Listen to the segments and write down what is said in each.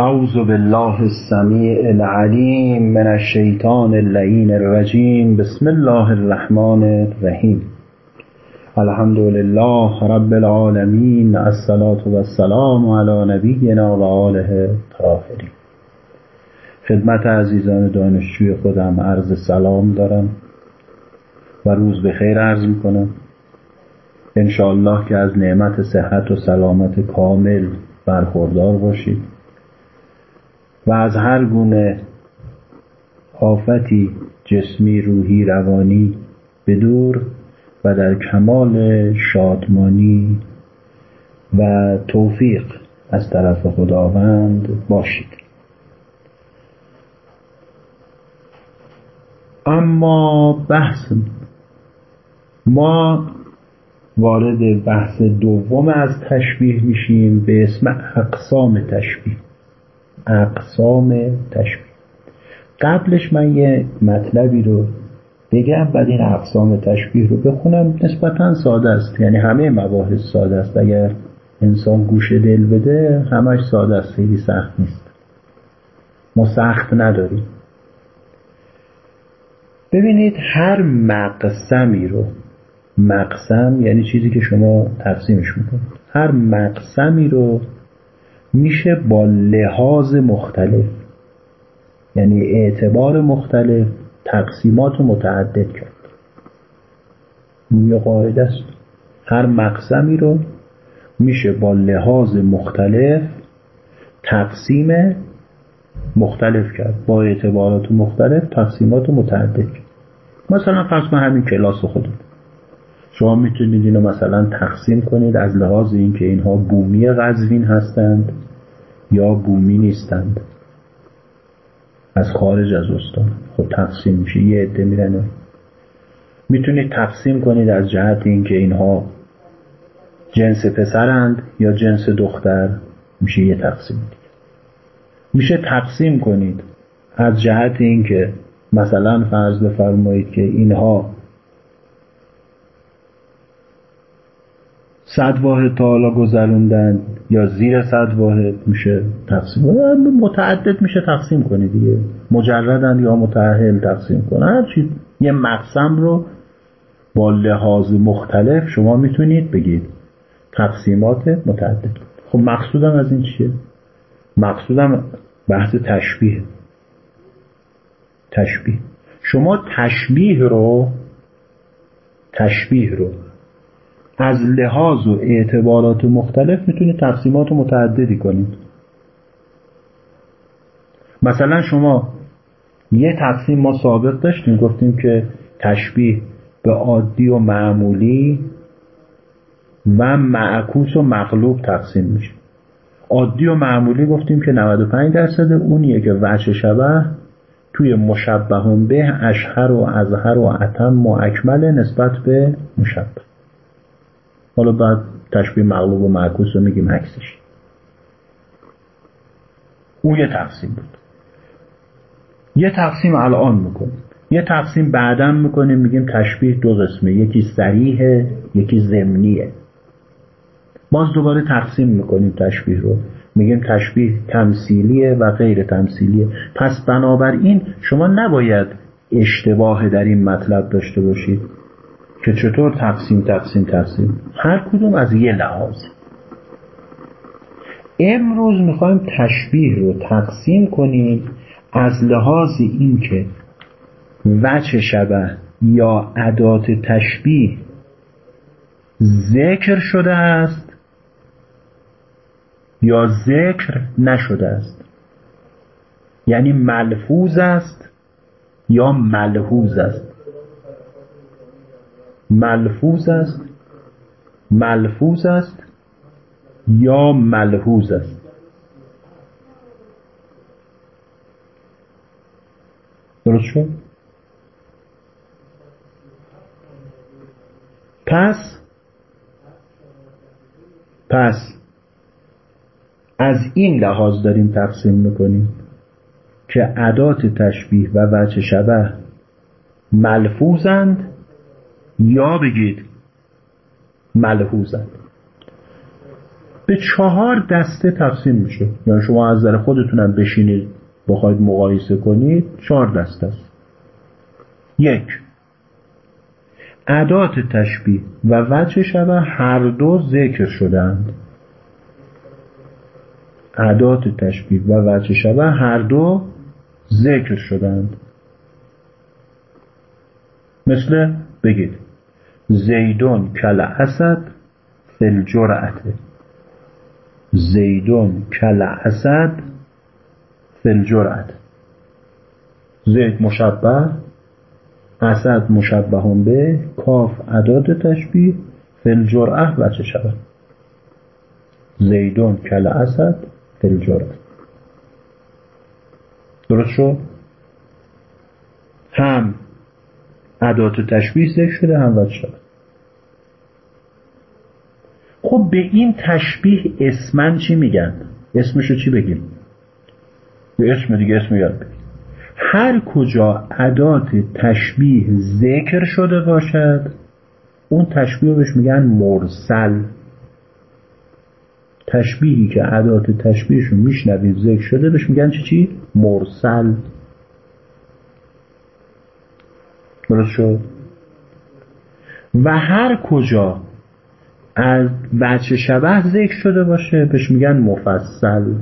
اعوذ بالله السمیع العلیم من الشیطان اللعین الرجیم. بسم الله الرحمن الرحیم. الحمد لله رب العالمین. الصلاة والسلام علی نبینا و آله طاهرین خدمت عزیزان دانشجوی خودم عرض سلام دارم و روز به خیر عرض می‌کنم. انشاءالله که از نعمت صحت و سلامت کامل برخوردار باشید. و از هر گونه آفتی جسمی روحی روانی بدور و در کمال شادمانی و توفیق از طرف خداوند باشید. اما بحث ما وارد بحث دوم از تشبیه میشیم به اسم اقسام تشبیه. اقسام تشبیه. قبلش من یه مطلبی رو بگم بعد این اقسام تشبیه رو بخونم. نسبتا ساده است. یعنی همه مباحث ساده است. اگر انسان گوش دل بده همش ساده است. خیلی سخت نیست. ما سخت نداریم. ببینید هر مقسمی رو مقسم یعنی چیزی که شما تقسیمش می‌کنید هر مقسمی رو میشه با لحاظ مختلف. یعنی اعتبار مختلف تقسیمات متعدد کرد. یه قاعده است. هر مقسمی رو میشه با لحاظ مختلف تقسیم مختلف کرد. با اعتبارات مختلف تقسیمات متعدد کرد. مثلا فرض همین کلاس خودم شما می‌تونید اینو مثلا تقسیم کنید از لحاظ اینکه اینها بومی قزوین هستند یا بومی نیستند. از خارج از استان. خب تقسیم میشه. یه عده میرن. می‌تونید تقسیم کنید از جهت اینکه اینها جنس پسرند یا جنس دختر. میشه یه تقسیم دیگه. میشه تقسیم کنید. از جهت اینکه مثلا فرض بفرمایید که اینها صد واحد تا حالا گذروندن یا زیر صد واحد میشه تقسیم متعدد میشه تقسیم کنی دیگه. مجردن یا متعهل تقسیم کنه. هرچی یه مقسم رو با لحاظ مختلف شما می‌تونید بگید. تقسیمات متعدد. خب مقصودم از این چیه؟ مقصودم بحث تشبیه. تشبیه. شما تشبیه رو تشبیه رو از لحاظ و اعتبارات مختلف می‌تونید تقسیمات متعددی کنید. مثلا شما یه تقسیم ما سابق داشتیم گفتیم که تشبیه به عادی و معمولی و معکوس و مغلوب تقسیم میشه. عادی و معمولی گفتیم که 95 درصد اونیه که وجه شبه توی مشبهون به اشهر و ازهر و اتم و نسبت به مشبه. حالا بعد تشبیه مغلوب و معکوس رو میگیم عکسش. اون یه تقسیم بود. یه تقسیم الان می‌کنیم. یه تقسیم بعدا می‌کنیم میگیم تشبیه دو قسمه. یکی سریحه یکی زمنیه باز دوباره تقسیم می‌کنیم تشبیه رو. میگیم تشبیه تمثیلیه و غیر تمثیلیه. پس بنابراین شما نباید اشتباه در این مطلب داشته باشید. که چطور تقسیم تقسیم تقسیم؟ هر کدوم از یه لحاظ. امروز می‌خوایم تشبیه رو تقسیم کنیم از لحاظ اینکه وجه شبه یا عدات تشبیه ذکر شده است یا ذکر نشده است. یعنی ملفوظ است یا ملحوظ است. ملفوظ است؟ ملفوظ است یا ملحوظ است؟ درست شد؟ پس؟ پس از این لحاظ داریم تقسیم می‌کنیم که عدات تشبیه و وجه شبه ملفوظند یا بگید ملحوظند به چهار دسته تقسیم میشه. یعنی شما از نظر خودتونم بشینید بخواید مقایسه کنید چهار دسته است. یک عدات تشبیه و وجه شبه هر دو ذکر شدند. عدات تشبیه و وجه شبه هر دو ذکر شدند. مثل بگید زیدون کل اسد فل جرعته زیدون کل اسد فل جرعت زید مشبه اسد مشبه به کاف عداد تشبیه فل جرعه و چه شود؟ زیدون کل اسد فل جرعه درست شد؟ هم عدات تشبیه ذکر شده هم شده. خب به این تشبیه اسمن چی میگن؟ اسمشو چی بگیم؟ به اسم دیگه اسم یاد بگیم. هر کجا عدات تشبیه ذکر شده باشد اون تشبیه بهش میگن مرسل. تشبیهی که عدات تشبیهشون میشنوید ذکر شده بهش میگن چی چی؟ مرسل. درست شد و هر کجا از بچه شبه ذکر شده باشه بهش میگن مفصل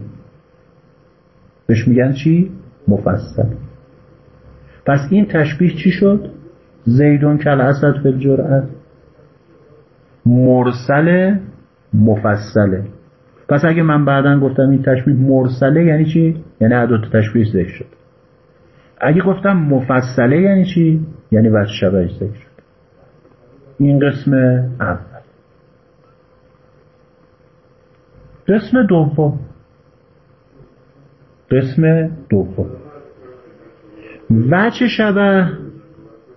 بهش میگن چی؟ مفصل پس این تشبیه چی شد؟ زیدون کل اسد فی الجرعت مرسل مفصله پس اگه من بعدا گفتم این تشبیه مرسله یعنی چی؟ یعنی عدد تشبیه ذکر شد اگه گفتم مفصله یعنی چی؟ یعنی وجه ذکر شد. این قسم اول. قسم دوم. قسم دوم. وجه شبه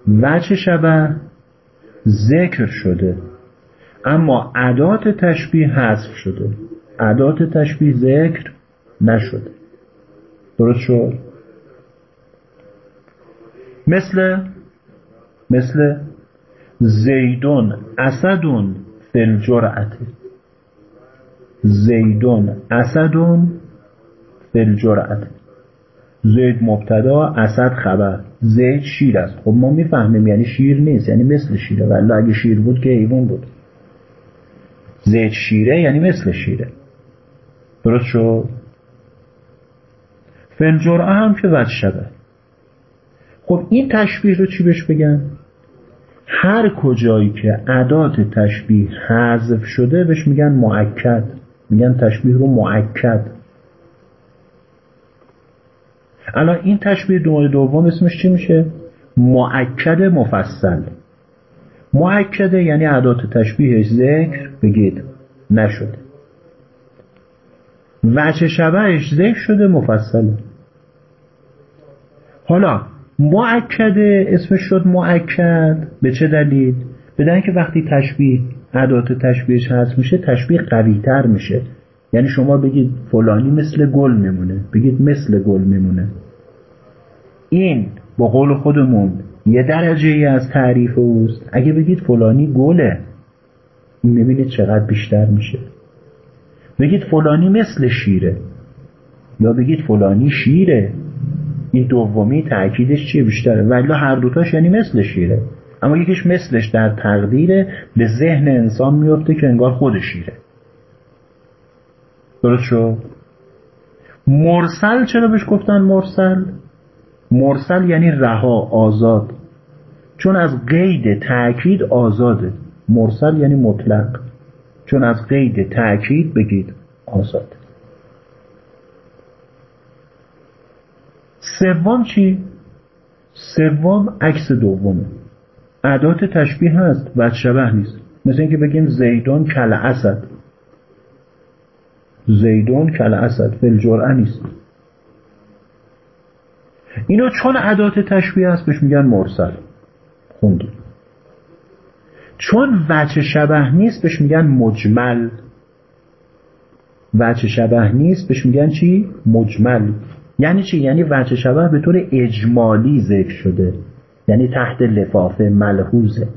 وجه شبه ذکر شده. اما عدات تشبیه حذف شده. عدات تشبیه ذکر نشده. درست شد؟ مثل مثل زیدون اسدون فل جرعت زیدون اسدون فل جرعت زید مبتدا اسد خبر. زید شیر است. خب ما می‌فهمیم یعنی شیر نیست یعنی مثل شیره. ولی اگه شیر بود که ایوون بود. زید شیره یعنی مثل شیره. درست شد؟ فل جرعه هم که وجه شده خب این تشبیه رو چی بهش بگن؟ هر کجایی که عدات تشبیه حذف شده بهش میگن معکد میگن تشبیه رو معکد الان این تشبیه دو دوم اسمش چی میشه؟ معکد مفصل. معکده یعنی عدات تشبیهش ذکر بگید نشده وچه شبهش ذکر شده مفصله حالا معکده اسمش شد معکد به چه دلیل؟ بدن که وقتی تشبیه عدات تشبیهش هست میشه تشبیه قویتر میشه. یعنی شما بگید فلانی مثل گل میمونه. بگید مثل گل میمونه. این با قول خودمون یه درجه ای از تعریف اوست. اگه بگید فلانی گله این می‌بینید چقدر بیشتر میشه. بگید فلانی مثل شیره یا بگید فلانی شیره. این دومی تأکیدش چیه؟ بیشتره. ولی هر دوتاش یعنی مثل شیره اما یکیش مثلش در تقدیره به ذهن انسان میفته که انگار خود شیره درست شد؟ مرسل چرا بهش گفتن مرسل؟ مرسل یعنی رها آزاد. چون از قید تأکید آزاده. مرسل یعنی مطلق. چون از قید تأکید بگید آزاد. سوم چی؟ سوم عکس دومه. عدات تشبیه هست و شبه نیست. مثل اینکه بگیم زیدون کل اسد زیدون کل اسد فل نیست. اینو چون عدات تشبیه هست بهش میگن مرسل. خوندیم چون وچه شبه نیست بهش میگن مجمل. وچه شبه نیست بهش میگن چی؟ مجمل. یعنی چی؟ یعنی وچه شبه به طور اجمالی ذکر شده. یعنی تحت لفافه ملحوظه.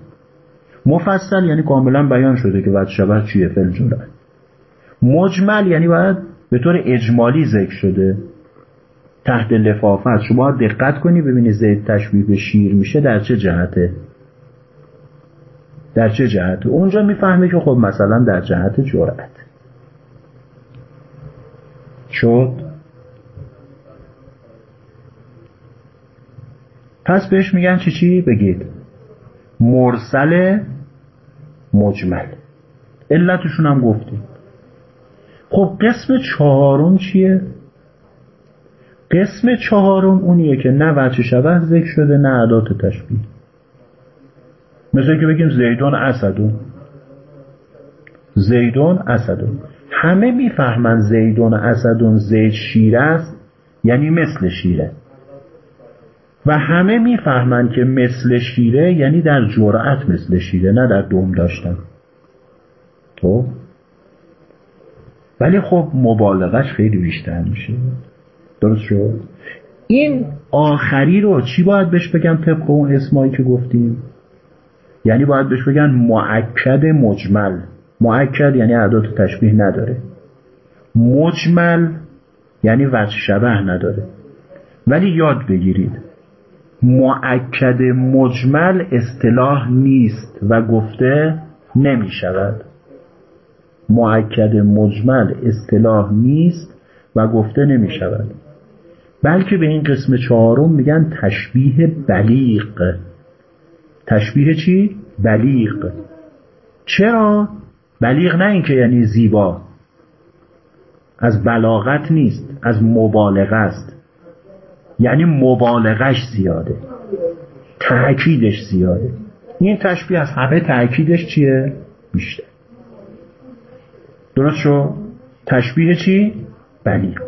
مفصل یعنی کاملا بیان شده که وچه شبه چیه فل مجمل یعنی باید به طور اجمالی ذکر شده. تحت لفافت شما دقت کنی ببینی زید تشبیه به شیر میشه در چه جهته. در چه جهته؟ اونجا می‌فهمه که خب مثلا در جهت جرأت. شد؟ پس بهش میگن چی چی؟ بگید. مرسل مجمل. علتشون هم گفتیم. خب قسم چهارم چیه؟ قسم چهارم اونیه که نه وجه شبه ذکر شده نه عدات تشبیه. مثل که بگیم زیدون اسدون. زیدون اسدون. همه می‌فهمن زیدون اسدون زید شیر است یعنی مثل شیره. و همه می‌فهمن که مثل شیره یعنی در جرأت مثل شیره نه در دوم داشتن. تو ولی خب مبالغش خیلی بیشتر میشه. درست شد؟ این آخری رو چی باید بهش بگم طبق اون اسمایی که گفتیم؟ یعنی باید بهش بگن معکد مجمل. معکد یعنی اعداد تشبیه نداره. مجمل یعنی وجه شبه نداره. ولی یاد بگیرید معکد مجمل اصطلاح نیست و گفته نمی شود. معکد مجمل اصطلاح نیست و گفته نمی شود. بلکه به این قسم چهارم میگن تشبیه بلیغ. تشبیه چی؟ بلیغ. چرا؟ بلیغ نه اینکه یعنی زیبا. از بلاغت نیست از مبالغه است. یعنی مبالغش زیاده. تأکیدش زیاده. این تشبیه از همه تأکیدش چیه؟ بیشتر. درست شو؟ تشبیه چی؟ بلیغ.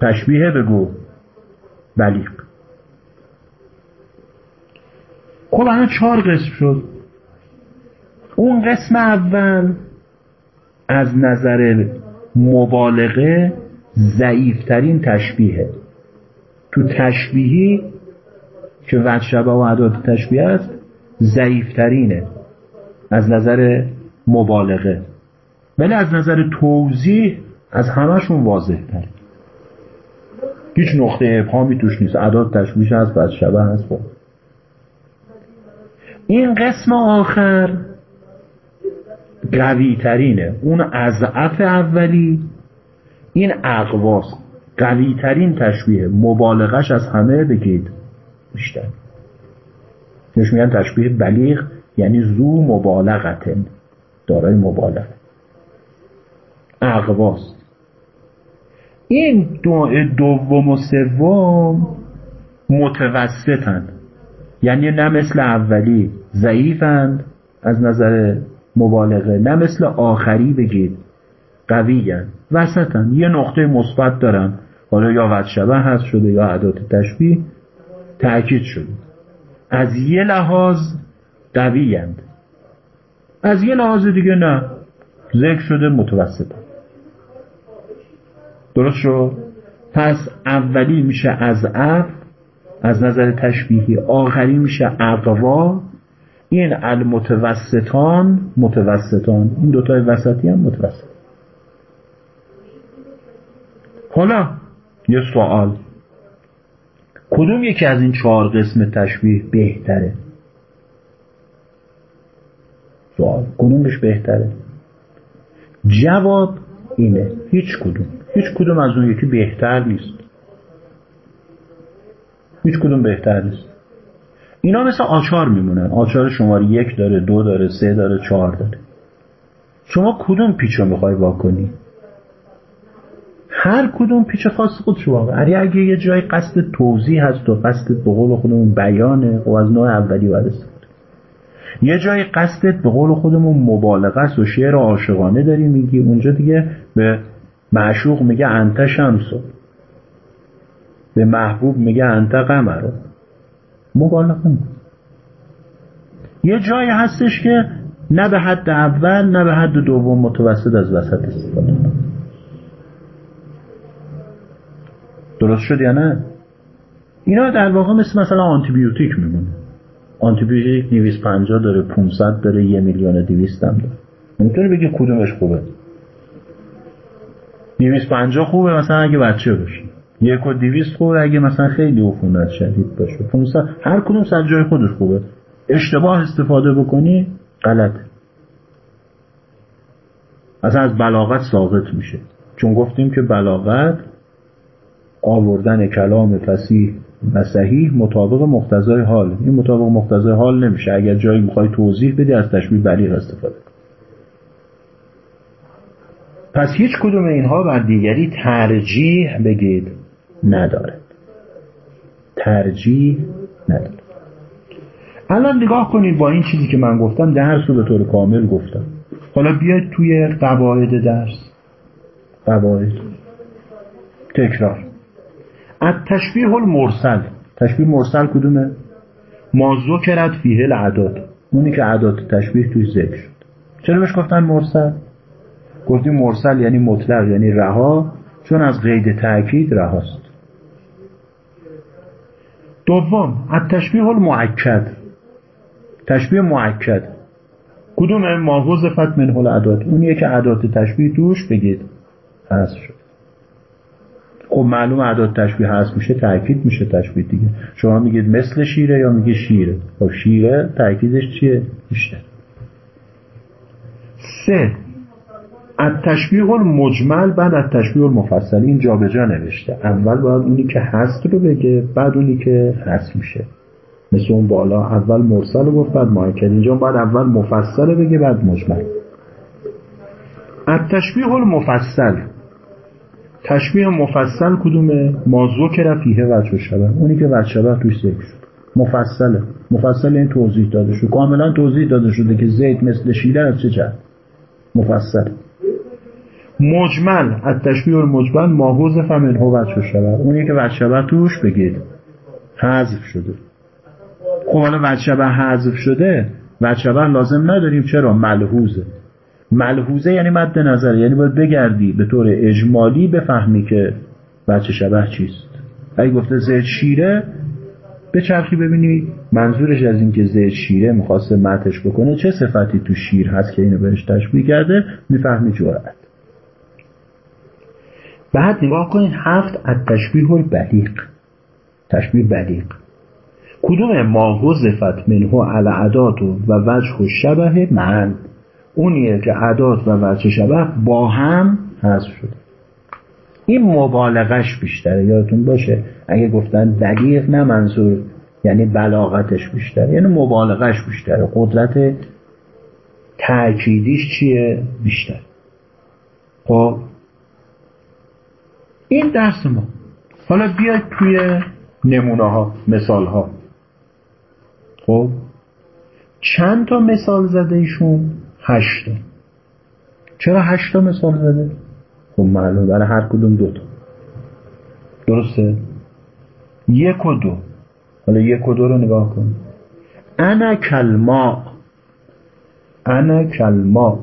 تشبیه بگو. بلیغ. خب الان چهار قسم شد. اون قسم اول از نظر مبالغه ضعیفترین تشبیهه. تو تشبیهی که وجشبه و عداد تشبیه است ضعیفترینه. از نظر مبالغه. ولی از نظر توضیح از همشون واضح تر هیچ نقطه ابهامی توش نیست. عداد تشبیه هست بعد شبه هست. با. این قسم آخر قوی ترینه اون اضعف اولی این اقواس قوی ترین تشبیه مبالغش از همه بگید بیشتر. نش میگن تشبیه بلیغ یعنی زو مبالغتن دارای مبالغه. اقواس این دو دوم و سوم متوسطن. یعنی نه مثل اولی ضعیفند از نظر مبالغه نه مثل آخری بگید قویین وسطن یه نقطه مثبت دارن. حالا یا وجه شبه هست شده یا عدات تشبیه تأکید شده. از یه لحاظ قویند از یه لحاظ دیگه نه. ذکر شده متوسطه. درست شد؟ پس اولی میشه از اف از نظر تشبیهی. آخری میشه اقوا. این المتوسطان متوسطان. این دوتای وسطی هم متوسط حالا یه سوال. کدوم یکی از این چهار قسم تشبیه بهتره؟ سوال. کدومش بهتره؟ جواب اینه. هیچ کدوم. هیچ کدوم از اون یکی بهتر نیست. هیچ کدوم بهتر نیست. اینا مثل آچار میمونن. آچار شماره یک داره دو داره سه داره چهار داره. شما کدوم پیچ رو می‌خوای واکنی؟ هر کدوم پیچ خاص خودش واقع اگه یه جای قصد توضیح هست و قصد به قول خودمون بیانه و از نوع اولی باید استفاده یه جای قصدت به قول خودمون مبالغه است و شعر عاشقانه داری میگی اونجا دیگه به معشوق میگه انت شمسو به محبوب میگه انت قمرو مبالغه یه جایی هستش که نه به حد اول نه به حد دوم متوسط از وسط استفاده درست شد یا نه؟ اینا در واقع مثل مثلا آنتیبیوتیک میمونه. آنتیبیوتیک 250 داره 500 داره یه میلیون 200 هم داره. نمی‌تونی بگی کدومش خوبه؟ 250 خوبه مثلا اگه بچه باشی. یک و دیویست خوبه اگه مثلا خیلی عفونت شدید باشه. 500 هر کدوم سر جای خودش خوبه. اشتباه استفاده بکنی غلطه اصلا از بلاغت ساقط میشه. چون گفتیم که بلاغت آوردن کلام فسیح و صحیح مطابق مقتضای حال. این مطابق مقتضای حال نمیشه. اگر جایی می‌خوای توضیح بدی از تشبیه بلیغ استفاده پس هیچ کدوم اینها بر دیگری ترجیح بگید نداره ترجیح نداره الان نگاه کنید با این چیزی که من گفتم درس رو به طور کامل گفتم. حالا بیاید توی قواعد درس. قواعد. تکرار. از تشبیه المرسل. تشبیه مرسل کدومه؟ ما ذکرت فیه العداد اونی که عداد تشبیه توی ذکر شد. چرا بهش گفتن مرسل؟ گفتیم مرسل یعنی مطلق یعنی رها چون از قید تاکید رهاست. دوم از تشبیه المعکد تشبیه معکد کدوم ما حذفت منه العداد اونیه که عدات تشبیه توش بگید. هست شد. خب معلوم عداد تشبیه هست میشه تاکید میشه تشبیه دیگه. شما میگید مثل شیره یا میگید شیره؟ خب شیره تاکیدش چیه؟ بیشتر سه. از تشبیه المجمل بعد از تشبیه المفصل. این جابجا نوشته. اول باید اونی که هست رو بگه بعد اونی که هست میشه. مثل اون بالا. اول مرسل رو گفت بعد مایکل. اینجا باید اول مفصل بگه بعد مجمل. از تشبیه المفصل. تشبیه مفصل کدومه؟ ما ذکر فیه وجه شبه. اونی که وجه شبه توش شد مفصله. مفصل این توضیح داده شد کاملا توضیح داده شده که زید مثل شیره از چه جهت؟ مفصل. مجمل. از تشبیه المجمل ما حذف منه وجه شبه. اونی که وجه شبه توش بگید. حذف شده. خب حالا وجه شبه حذف شده وجه شبه لازم نداریم. چرا؟ ملحوظه. ملحوظه یعنی مد نظر یعنی باید بگردی به طور اجمالی بفهمی که بچه شبه چیست. اگه گفته زید شیره به چرخی ببینی. منظورش از اینکه زید شیره می‌خواسته متش بکنه چه صفتی تو شیر هست که اینو بهش تشبیه کرده؟ می‌فهمی جرأت. بعد نگاه کنید هفت از تشبیه البلیغ. تشبیه بلیغ. کدوم ما حذفت منه العدات و وجه شبه من؟ اونیه که عدات و وجه شبه با هم حذف شده. این مبالغش بیشتره یادتون باشه؟ اگه گفتن دقیق نه منظور یعنی بلاغتش بیشتره یعنی مبالغش بیشتره. قدرت تأکیدیش چیه؟ بیشتر. خب؟ این درس ما. حالا بیاید توی نمونه ها مثال ها خب؟ چند تا مثال زده ایشون؟ هشتا چرا هشتا مثال زده؟ خب معلوم برای هر کدوم دوتا درسته؟ یک و دو. حالا یک و دو رو نگاه کن. انا کلما. انا کلما.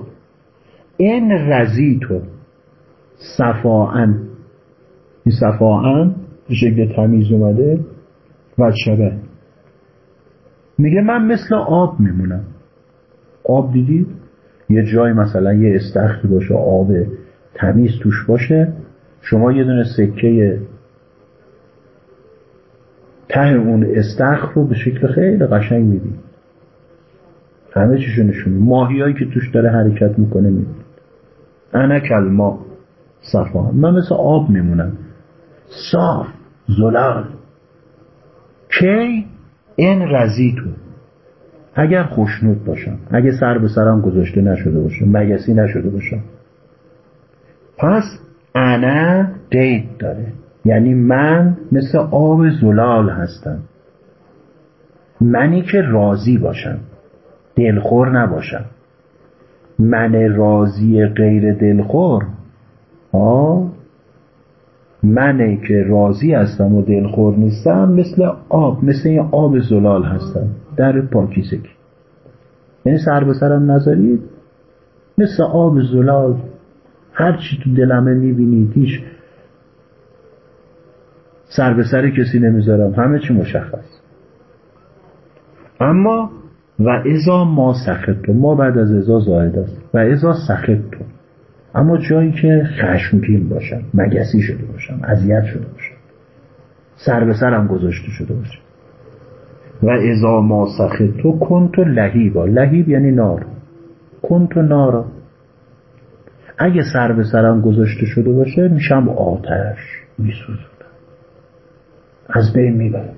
این رزیتو صفاعن این صفاعن به شکل تمیز اومده و شبه میگه من مثل آب میمونم. آب دیدید یه جای مثلا یه استخری باشه آب تمیز توش باشه شما یه دونه سکه ته اون استخر رو به شکل خیلی قشنگ می‌بینید همه چیشو نشون ماهیایی که توش داره حرکت می‌کنه می‌بینید انا کلما صفا. من مثل آب میمونم. صاف زلال. کی؟ این رزیتو اگر خوشنود باشم اگه سر به سرم گذاشته نشده باشم مگسی نشده باشم. پس انا قید داره. یعنی من مثل آب زلال هستم. منی که راضی باشم. دلخور نباشم. من راضی غیر دلخور آه منی که راضی هستم و دلخور نیستم مثل آب مثل این آب زلال هستم. در پاکیزگی. یعنی سر به سرم نذارید مثل آب زلال هر چی تو دلمه می‌بینید هیچ سر به سر کسی نمی‌ذارم. همه چی مشخص. اما و ازا ما سخت ما بعد از ازا زاید است و ازا سخت اما جایی که خشمگین باشم مگسی شده باشم اذیت شده باشم سر به سرم گذاشته شده باشم. و ازا ما تو کنتو لهیبا. لهیب یعنی نار. کنتو نارا اگه سر به سرم گذاشته شده باشه میشم آتش میسوزونم. از بین می‌برم.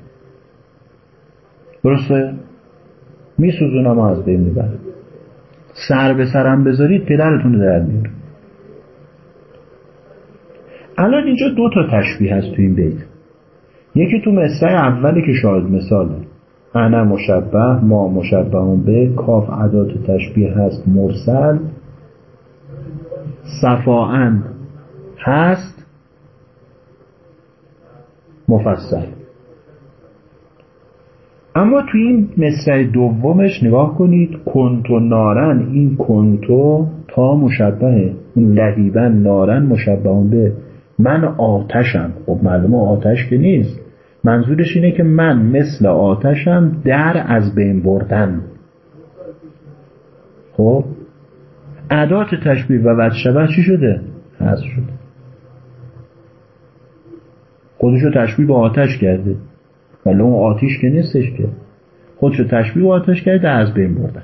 درسته؟ میسوزونم و از بین می‌برم. سر به سرم بذارید پدرتون در میارم الان اینجا دو تا تشبیه هست تو این بیت. یکی تو مصرع اولی که شاید مثاله. انا مشبه ما مشبه به کاف عدات تشبیه هست مرسل. صفاعن هست. مفصل. اما تو این مصرع دومش نگاه کنید کنتو نارن این کنتو تا مشبهه اون لهیبن نارن مشبه به. من آتشم. خب معلومه آتش که نیست. منظورش اینه که من مثل آتشم در از بین بردن. خب؟ عدات تشبیه و وجه شبه چی شده؟ هست شده. خودشو تشبیه با آتش کرده. ولی اون آتیش که نیستش که. خودشو تشبیه با آتش کرده از بین بردن.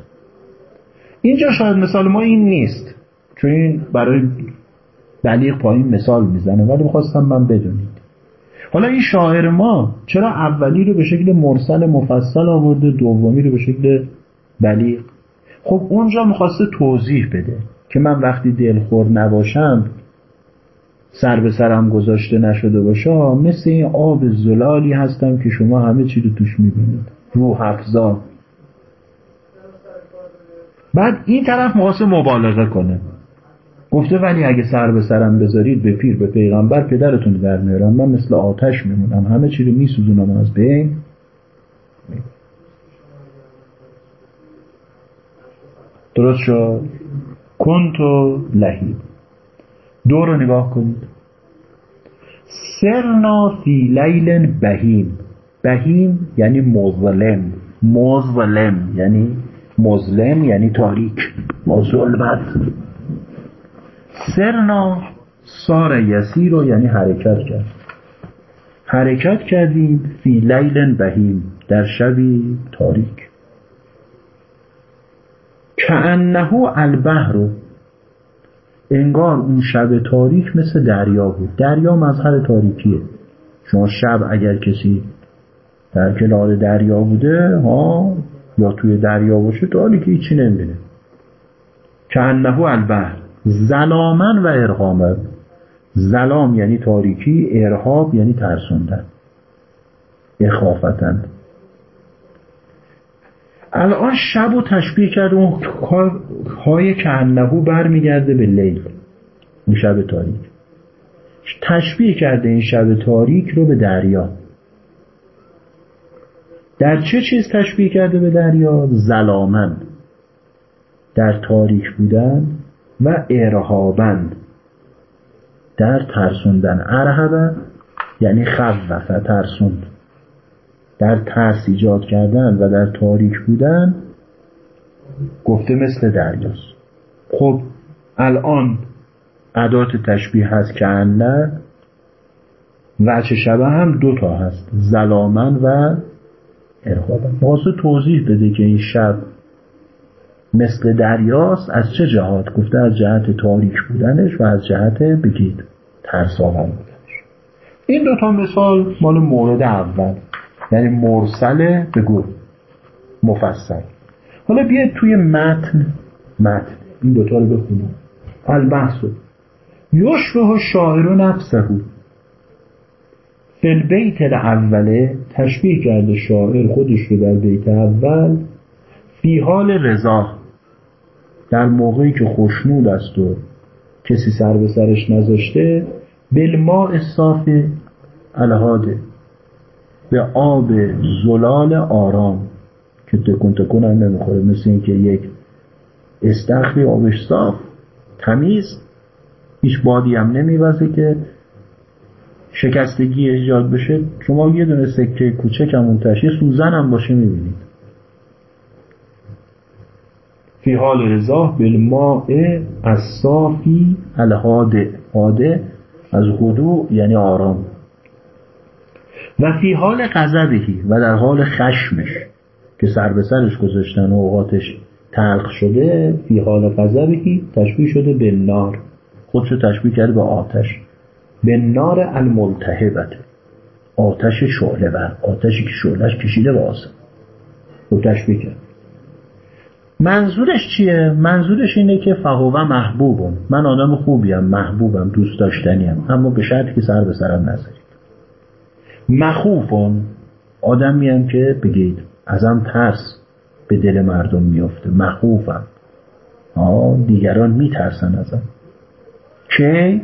اینجا شاید مثال ما این نیست. چون این برای بلیغ پایین مثال می‌زنه. ولی می‌خواستم من بدونید حالا این شاعر ما چرا اولی رو به شکل مرسل مفصل آورده دومی رو به شکل بلیغ؟ خب اونجا می‌خواسته توضیح بده که من وقتی دلخور نباشم سر به سرم گذاشته نشده باشه مثل این آب زلالی هستم که شما همه چی رو توش می‌بینید. روح افزا. بعد این طرف می‌خواسته مبالغه کنه. گفته ولی اگه سر به سرم بذارید به پیر به پیغمبر پدرتون در میارم. من مثل آتش میمونم. همه چی رو میسوزونم از بین. درست شد؟ کنتو لهیب دو رو نگاه کنید. سرنا فی لیل بهیم. بهیم یعنی مظلم. مظلم یعنی مظلم یعنی تاریک. مظلمت. سرنا سار یسی رو یعنی حرکت کرد. حرکت کردیم فی لیل بهیم در شبی تاریک. کعنه البحر. انگار اون شب تاریک مثل دریا بود. دریا مظهر تاریکیه. شما شب اگر کسی در کنار دریا بوده ها یا توی دریا باشه تاریکی هیچی نمی‌بینه. کعنه البحر. زلامن و ارغامن زلام یعنی تاریکی ارهاب یعنی ترسوندن. اخافتن. الان شب و تشبیه کرده اون های کهنهو برمیگرده به لیل اون شب تاریک. تشبیه کرده این شب تاریک رو به دریا. در چه چیز تشبیه کرده به دریا؟ زلامن. در تاریک بودن و ارهابند در ترسوندن ارهبه یعنی خوفه ترسوند. در ترس ایجاد کردن و در تاریک بودن گفته مثل دریاست. خب الان عدات تشبیه هست که انه وچه شبه هم دوتا هست زلامن و ارهابن واسه توضیح بده که این شب مثل دریاست از چه جهات؟ گفته از جهت تاریک بودنش و از جهت بگید ترس بودنش. این دوتا مثال مال مورد اول یعنی مرسله بگو مفصل. حالا بیاید توی متن متن. این دوتا رو بخونم. البحث یشبه شاعر نفسه. فل بیت اوله تشبیه کرده شاعر خودش رو در بیت اول. فی حال رضا. در موقعی که خوشنود است و کسی سر به سرش نذاشته بالماء صاف الهاده به آب زلال آرام که تکون تکون هم نمی‌خوره. مثل اینکه یک استخری آبش صاف تمیز هیچ بادی هم نمیوزه که شکستگی ایجاد بشه. شما یه دونه سکه کوچک هم اون سوزن هم باشه می‌بینید. فی حال رضا بالماء از صافی الهاده هاده از هدوء یعنی آرام. و فی حال غضبهی و در حال خشمش که سر به سرش گذاشتن و اوقاتش تلخ شده فی حال غضبهی تشبیه شده به نار. خودشو تشبیه کرده به آتش. به نار الملتهبت. آتش شعله بر آتشی که شعلش کشیده به آسم او تشبیه کرد. منظورش چیه؟ منظورش اینه که فهوه محبوبم. من آدم خوبیم محبوبم دوست داشتنیم. اما به شرطی که سر به سرم نذارید مخوفم. آدمیم که بگید ازم ترس به دل مردم میفته. مخوفم. آه دیگران میترسن ازم. که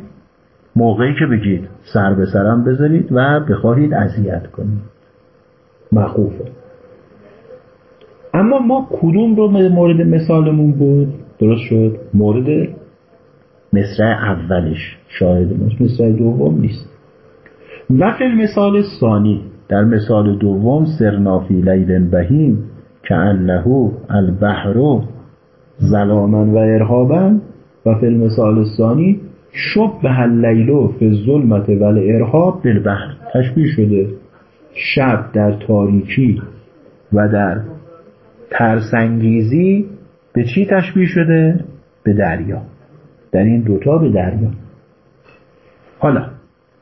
موقعی که بگید سر به سرم بذارید و بخواهید اذیت کنید. مخوفه اما ما کدوم رو مورد مثالمون بود؟ درست شد؟ مورد مصرع اولش شاهد ماست مصرع دوم نیست. و مثال ثانی در مثال دوم سرنافی لیل بهیم که انه البحر زلاما و ارهابا. و فی المثال ثانی شب اللیل فی الظلمت و الارهاب بالبحر تشبیه شده شب در تاریکی و در ترسنگیزی به چی تشبیه شده؟ به دریا. در این دوتا به دریا. حالا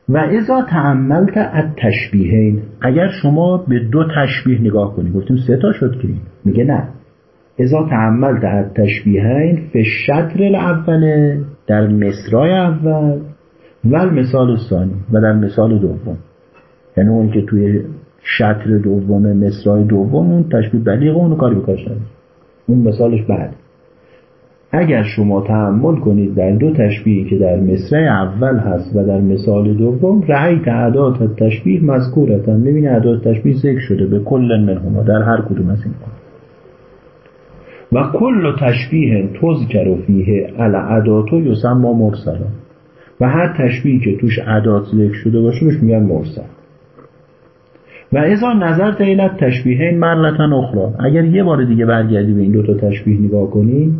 و ازا تعملت از تشبیهین اگر شما به دو تشبیه نگاه کنید گفتیم سه تا شد که میگه نه. ازا تعملت از تشبیهین فی شطر الاول در مصرای اول و مثال ثانی و در مثال دوم. یعنی اون که توی شطر دوم مصرای دوم اون تشبیه بلیغ اون کاری بکارش اون مثالش بعد. اگر شما تحمل کنید در دو تشبیهی که در مصرع اول هست و در مثال دوم رعیت عدات تشبیه مذکورتا می‌بینی عدات تشبیه ذکر شده به کل منهما در هر کدوم از این و کل تشبیه تذکر فیه العداتو یسمى مرسلا و هر تشبیهی که توش عدات ذکر شده باشه بهش میگن مرسل. و ازا نظر تیلت تشبیه مرلتن اخرى اگر یه بار دیگه برگردی به این دوتا تشبیه نگاه کنی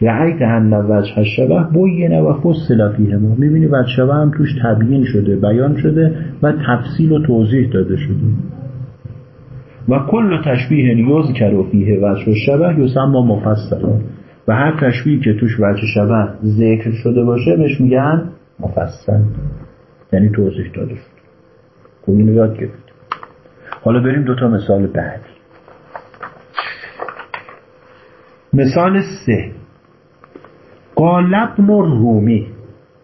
رعیت ان وجه شبه بوینه و فصل فیه ما می‌بینی وجه شبه هم توش تبیین شده بیان شده و تفصیل و توضیح داده شده. و کل تشبیه یذکر و فیه وجه شبه یسمى مفصل. و هر تشبیه که توش وجه شبه ذکر شده باشه بهش میگن مفصل. یعنی توضیح داده شده. خب اینو یاد گرفت. حالا بریم دوتا مثال بعدی مثال سه. قال ابن رومی.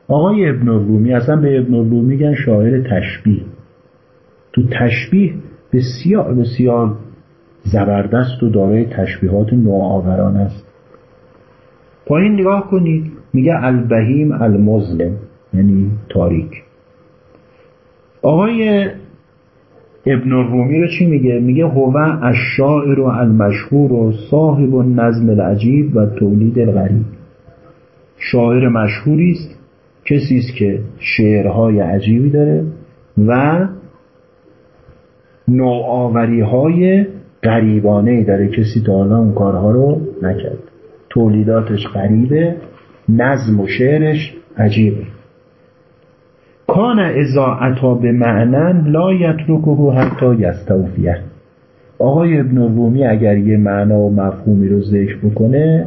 آقای ابن رومی اصلا به ابن رومی میگن شاعر تشبیه. تو تشبیه بسیار بسیار زبردست و دارای تشبیهات نوآوران است. پایین نگاه کنید میگه البهیم المظلم یعنی تاریک. آقای ابن رومی رو چی میگه؟ میگه هو الشاعر و المشهور و صاحب النظم العجیب و تولید الغریب. شاعر مشهوری است کسی است که شعرهای عجیبی داره و نوآوری های غریبانه داره. کسی تا حالا اون کارها رو نکرد. تولیداتش غریبه نظم و شعرش عجیبه. کان ازا عطا به معنن لا یترکه حتی یستوفیه. آقای ابن رومی اگر یه معنا و مفهومی رو ذکر بکنه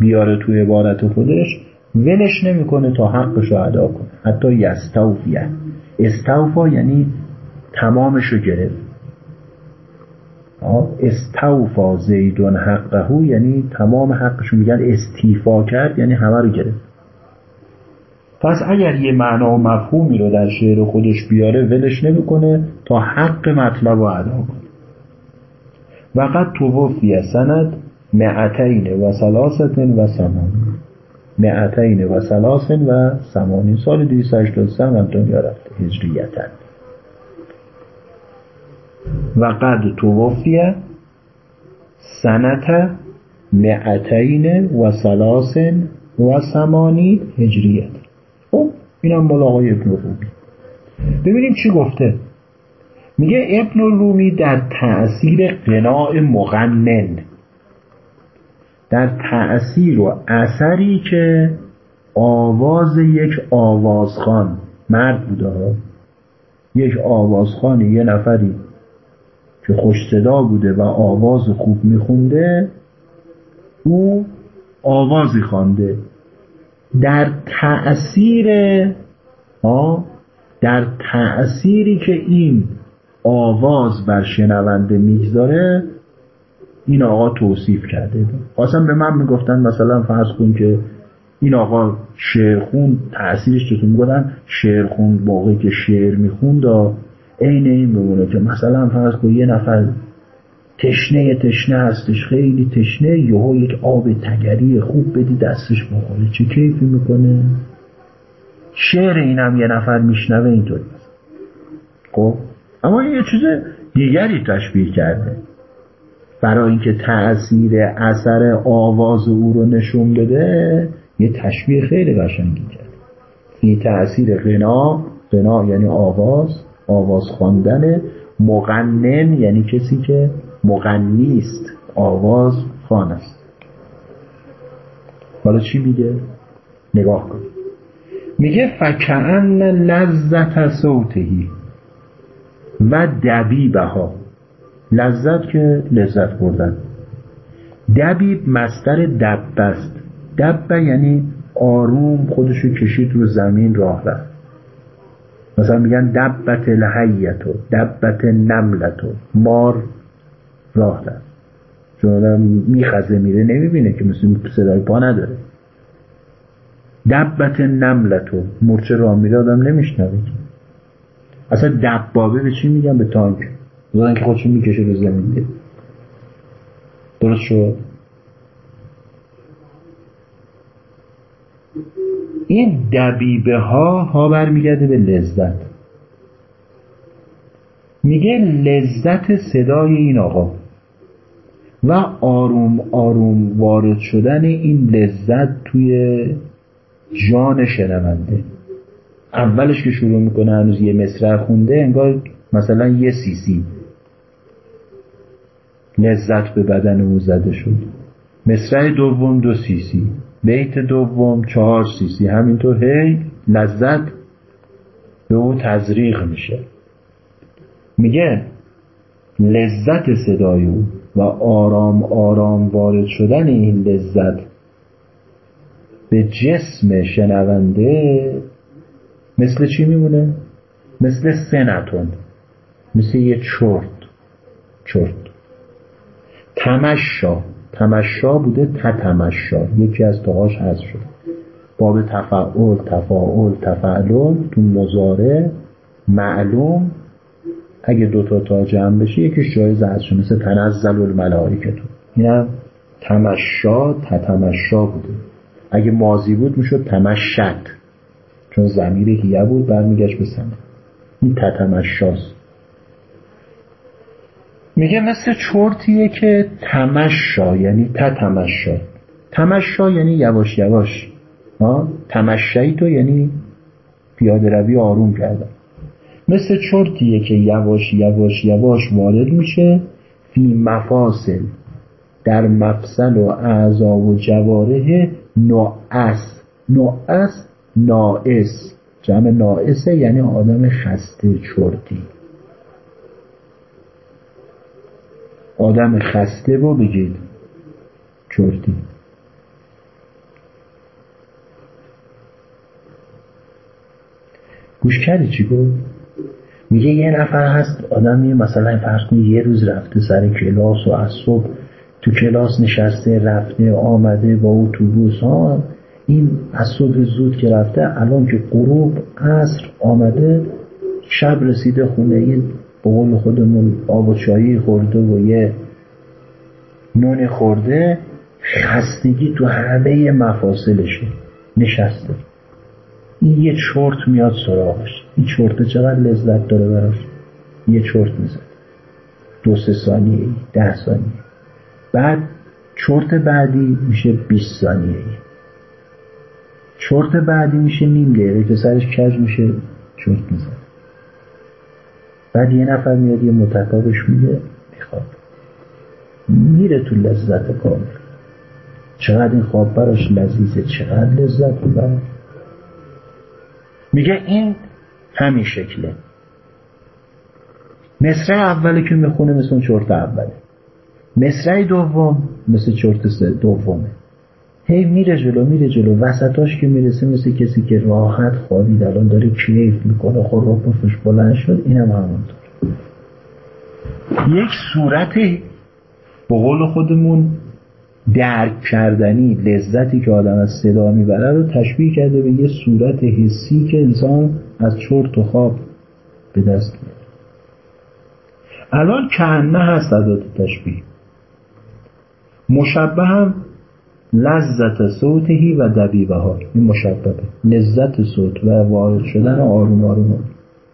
بیاره توی عبارت خودش ولش نمی‌کنه تا حقش رو ادا کنه. حتی یستوفیه. استوفا یعنی تمامش رو گرفت. استوفا زیدون حقهو یعنی تمام حقش میگن استیفا کرد یعنی همه رو گرفت. پس اگر یه معنا و مفهومی رو در شعر خودش بیاره ولش نمی‌کنه تا حق مطلب رو ادا کنه. وقت توفی سند معتین و سلاستن و سمان معتین و سلاسن و سمانین سال 283 هم دنیا رفته هجریتن و قد توفی سنت معتین و سلاسن و سمانی هجریت خب اینم مال آقای ابن رومی. ببینیم چی گفته. میگه ابن رومی در تأثیر قناع مغنن در تأثیر و اثری که آواز یک آوازخان مرد بوده ها یک آوازخانی یه نفری که خوش صدا بوده و آواز خوب میخونده او آوازی خوانده. در تأثیر در تأثیری که این آواز بر شنونده می‌گذاره این آقا توصیف کرده. خواستم به من می‌گفتن مثلا فرض کن که این آقا شعر خون تأثیرش چطور می‌گفتن؟ شعر خون باقی که شعر می‌خوند عین این بمونه که مثلا فرض کن یه نفر تشنه تشنه هستش. خیلی تشنه. یهو یک آب تگری خوب بدی دستش بخوره. چه کیفی می‌کنه؟ شعر اینم یه نفر میشنوه اینطوری. خب؟ اما یه چیز دیگری تشبیه کرده. برای اینکه تأثیر اثر آواز او رو نشون بده یه تشبیه خیلی قشنگی کرد این تأثیر غنا غنا یعنی آواز آواز خواندن مغنن یعنی کسی که مغنی است. آواز خان است. حالا چی میگه؟ نگاه کن. میگه فکعن لذت صوتهی و دبیبها. لذت که لذت بردن. دبیب مستر دب است. دب یعنی آروم خودشو کشید رو زمین راه رفت. مثلا میگن دبت الحیتو دبت نملتو. مار راه رفت چون آدم میخزه میره نمی‌بینه که مثل صدای پا نداره. دبت نملتو مرچه راه میره آدم نمیشنوه. اصلا دبابه به چی میگن؟ به تانک. زدن که خودشون می‌کشه به زمین. درست شد؟ این دبیبه ها ها برمیگرده به لذت. میگه لذت صدای این آقا. و آروم آروم وارد شدن این لذت توی جان شنونده. اولش که شروع می‌کنه هنوز یه مصرع خونده انگار مثلا یه سیسی. لذت به بدن او زده شد. مصرع دوم دو سیسی. بیت دوم چهار سیسی. همینطور هی لذت به او تزریق میشه. میگه لذت صدای او. و آرام آرام وارد شدن این لذت به جسم شنونده مثل چی میمونه؟ مثل سنتون مثل یه چرت چرت. تمشا تمشا بوده تتمشا یکی از تاهاش هست شد باب تفعول تفاعل تفعلون تو مزاره معلوم اگه دوتا تا جمع بشه یکیش جایز هست مثل تنزل الملائکه تو. اینم تمشا تتمشا بوده. اگه مازی بود می‌شد تمشد. چون زمیر هیه بود برمیگشت به سمه این تتمشاست. میگه مثل چرتیه که تمشا یعنی تتمشا. تمشا یعنی یواش یواش. تمشایی تو یعنی پیاده روی آروم کردن. مثل چرتیه که یواش یواش یواش وارد میشه فی مفاصل در مفصل و اعضا و جواره نوعس نوعس ناعس جمع ناعسه یعنی آدم خسته چرتی. آدم خسته با بگید چرتی. گوش کردی چی گفت؟ میگه یه نفر هست آدمی مثلا فرض کنی یه روز رفته سر کلاس و از صبح تو کلاس نشسته رفته آمده با اتوبوس ها این از صبح زود که رفته الان که غروب عصر آمده شب رسیده خونه. این به قول خودمون آب و چایی خورده و یه نون خورده خستگی تو همه مفاصلشه. نشسته. این یه چرت میاد سراغش. این چرت چقدر لذت داره براش؟ یه چرت می‌زد دو سه ثانیه ده ثانیه. بعد چرت بعدی میشه 20 ثانیه چرت بعدی میشه نیم دقیقه که سرش کج میشه چرت می‌زد بعد یه نفر میاد یه متکابش میده می‌خواد. میره تو لذت کامل. چقدر این خواب براش لذیذه چقدر لذت می‌بره میگه این همین شکله. مصرع اولی که می‌خونه مثل چرت اوله. مصرع دوم مثل چرت دومه. هی میره جلو میره جلو. وسطاش که می‌رسه مثل کسی که راحت خوابید الان داره کیف می‌کنه خور رو پفش بلند شد اینم همونطور. یک صورت به قول خودمون درک کردنی لذتی که آدم از صدا می‌بره رو تشبیه کرده به یه صورت حسی که انسان از چرت و خواب به دست میاره الان کنه هست عدد تشبیه. مشبه هم لذت صوتهی و دبیبه ها. این مشبهه. لذت صوت و وارد شدن آروم آروم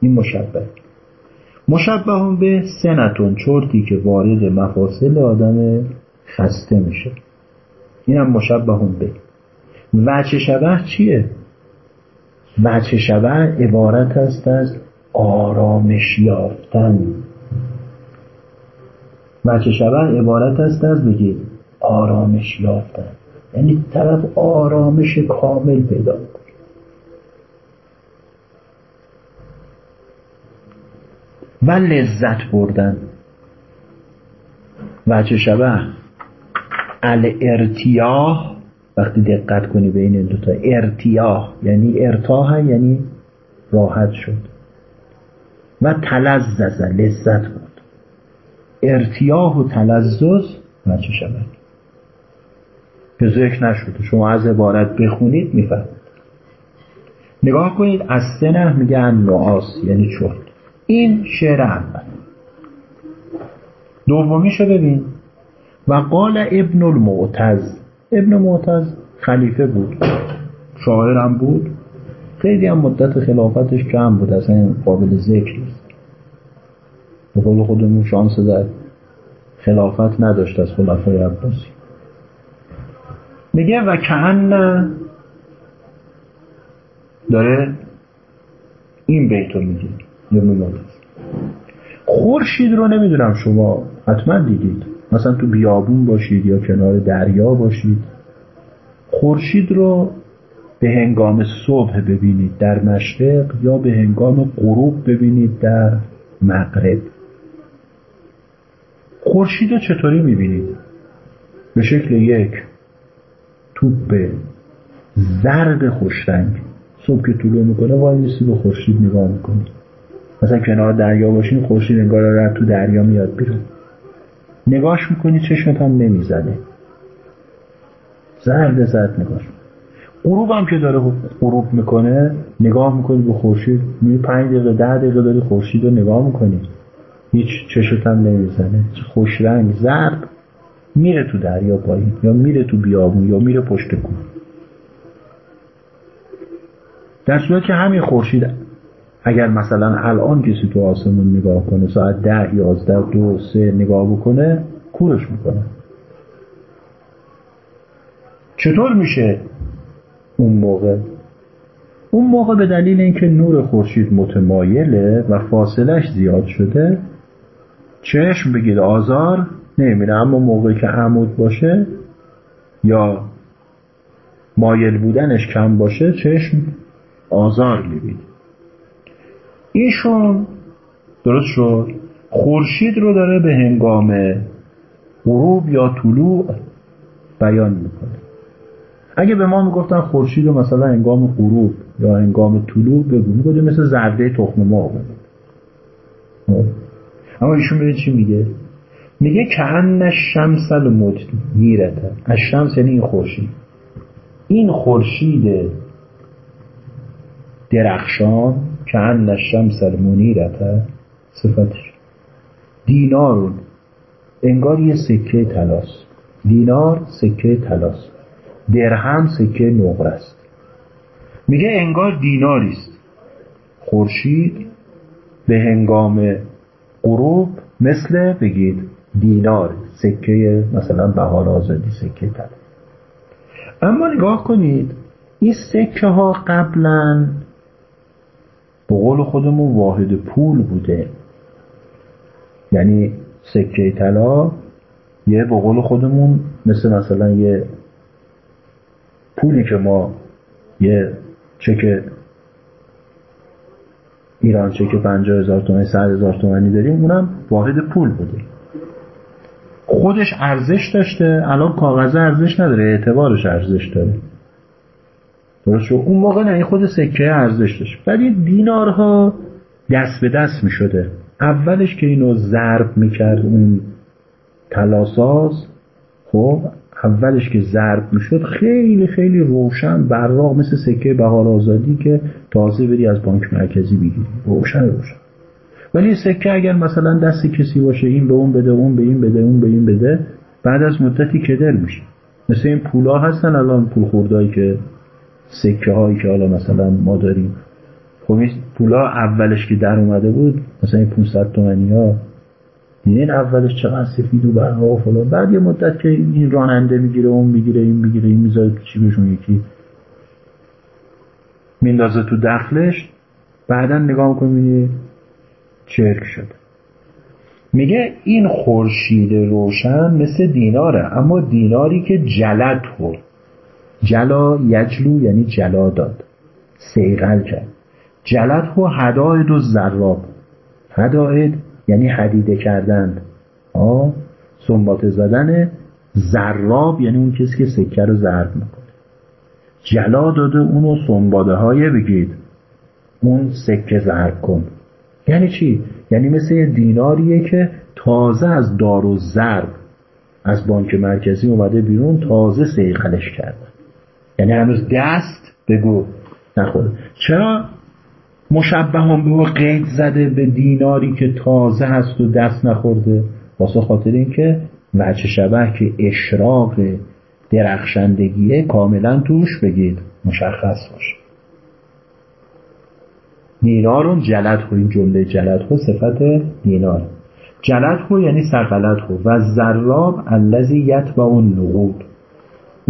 این مشبه. مشبه هم به سنتون چرتی که وارد مفاصل آدم خسته میشه. این هم مشبه هم به. وچه شبه چیه؟ وچه شبه عبارت است از آرامش یافتن. وچه شبه عبارت است از بگید آرامش یافتن. یعنی طرف آرامش کامل پیدا و لذت بردن. وچه شبه الارتیاه وقتی دقت کنی بین این دوتا ارتیاه یعنی ارتاح یعنی راحت شد. و تلزز لذت بود ارتیاه و تلزز وچه شبه به ذکر نشده شما از عبارت بخونید می‌فهمید. نگاه کنید از سنه میگن نعاس یعنی چرت. این شعر اول. دومیشو ببین. و قال ابن المعتز ابن معتز خلیفه بود. شاعرم بود. خیلی هم مدت خلافتش کم بود. اصلا قابل ذکر نیست. به قول خودمون شانس در خلافت نداشت از خلفای عباسی. میگه و کهن داره این بیتو میگه. خورشید رو نمی‌دونم شما حتما دیدید. مثلا تو بیابون باشید یا کنار دریا باشید خورشید رو به هنگام صبح ببینید در مشرق یا به هنگام غروب ببینید در مغرب. خورشید رو چطوری می‌بینید؟ به شکل یک توپ زرد خوشرنگ. صبح که طلوع می‌کنه وای میسی به خورشید نگاه می‌کنی مثلا کنار دریا باشین خورشید انگار را تو دریا میاد بیرون. نگاش می‌کنی چشمت هم نمی‌زنه. زرد زرد نگاش. غروب هم که داره غروب می‌کنه نگاه می‌کنی به خورشید می پنج دقیقه ده دقیقه داری خورشید رو نگاه می‌کنی. هیچ چشمت هم نمی‌زنه. خوش رنگ زرد میره تو دریا پایین یا میره تو بیابون یا میره پشت کوه در صورت که همین خورشید اگر مثلا الان کسی تو آسمون نگاه کنه ساعت ده یازده دو سه نگاه بکنه کورش می‌کنه. چطور میشه اون موقع؟ اون موقع به دلیل اینکه نور خورشید متمایله و فاصلش زیاد شده چشم بگید آزار نمیره اما موقعی که عمود باشه یا مایل بودنش کم باشه چشم آزار می‌بینه. ایشون درست شد. خورشید رو داره به هنگام غروب یا طلوع بیان می‌کنه. اگه به ما می‌گفتن خورشید رو مثلا هنگام غروب یا هنگام طلوع بگو می‌گفت مثل زرده تخم خب. اما ایشون ببین چی میگه؟ میگه که ان شمس المدیرته از شمس یعنی این خورشید. این خورشید درخشان که ان شمس المنیرته صفتش دینارون انگار یه سکه تلاس. دینار سکه تلاس. درهم سکه نقره است. میگه انگار دیناری است. خورشید به هنگام غروب مثل بگید دینار سکه مثلا بهار آزادی سکه طلا اما نگاه کنید این سکه ها قبلا به قول خودمون واحد پول بوده. یعنی سکه طلا یه به قول خودمون مثل مثلا یه پولی که ما یه چک ایران چک پنجاه هزار تومانی صد هزار تومانی داریم اونم واحد پول بوده. خودش ارزش داشته الان کاغذ ارزش نداره اعتبارش ارزش داره. درست اون موقع نه این خود سکه ارزش داشت. ولی دینارها دست به دست می شده اولش که اینو ضرب می‌کرد اون تلاساز خب اولش که ضرب می‌شد خیلی خیلی روشن براق مثل سکه بهار آزادی که تازه بری از بانک مرکزی بگیری روشن روشن. ولی سکه اگر مثلا دست کسی باشه این به اون بده اون به این بده اون به این بده بعد از مدتی کدر میشه. مثل این پولا هستن الان پول خوردهایی که سکه هایی که حالا مثلا ما داریم. خب این پولا اولش که در اومده بود مثلا این 500 تومنی ها دیدین اولش چقدر سفید و برها و فلان. بعد یه مدت که این راننده می‌گیره اون می‌گیره این می‌گیره این می‌ذاره چی بهشون یکی. میندازه تو دخلش بعدا نگاه می‌کنی چرک شده. میگه این خورشید روشن مثل دیناره اما دیناری که جلت خورد. جلا یجلو یعنی جلا داد. سیغل کرد. جلت هو هداید و زراب. هداید یعنی حدیده کردن. آه سنبات زدن زراب یعنی اون کسی که سکه رو ضرب می‌کنه. جلا داده اونو سنباده های بگید. اون سکه ضرب کن. یعنی چی؟ یعنی مثل یه دیناریه که تازه از دار و ضرب از بانک مرکزی اومده بیرون تازه سیقلش کردن یعنی هنوز دست بگو نخورده چرا مشبه به قید زده به دیناری که تازه هست و دست نخورده؟ واسه خاطر اینکه وجه شبه که اشراق درخشندگیه کاملا توش بگید مشخص باشه. دینارون جلت خو این جمله جلت خو صفت دینار جلت خو یعنی سقلت خو. و زراب الذی یتبع نقود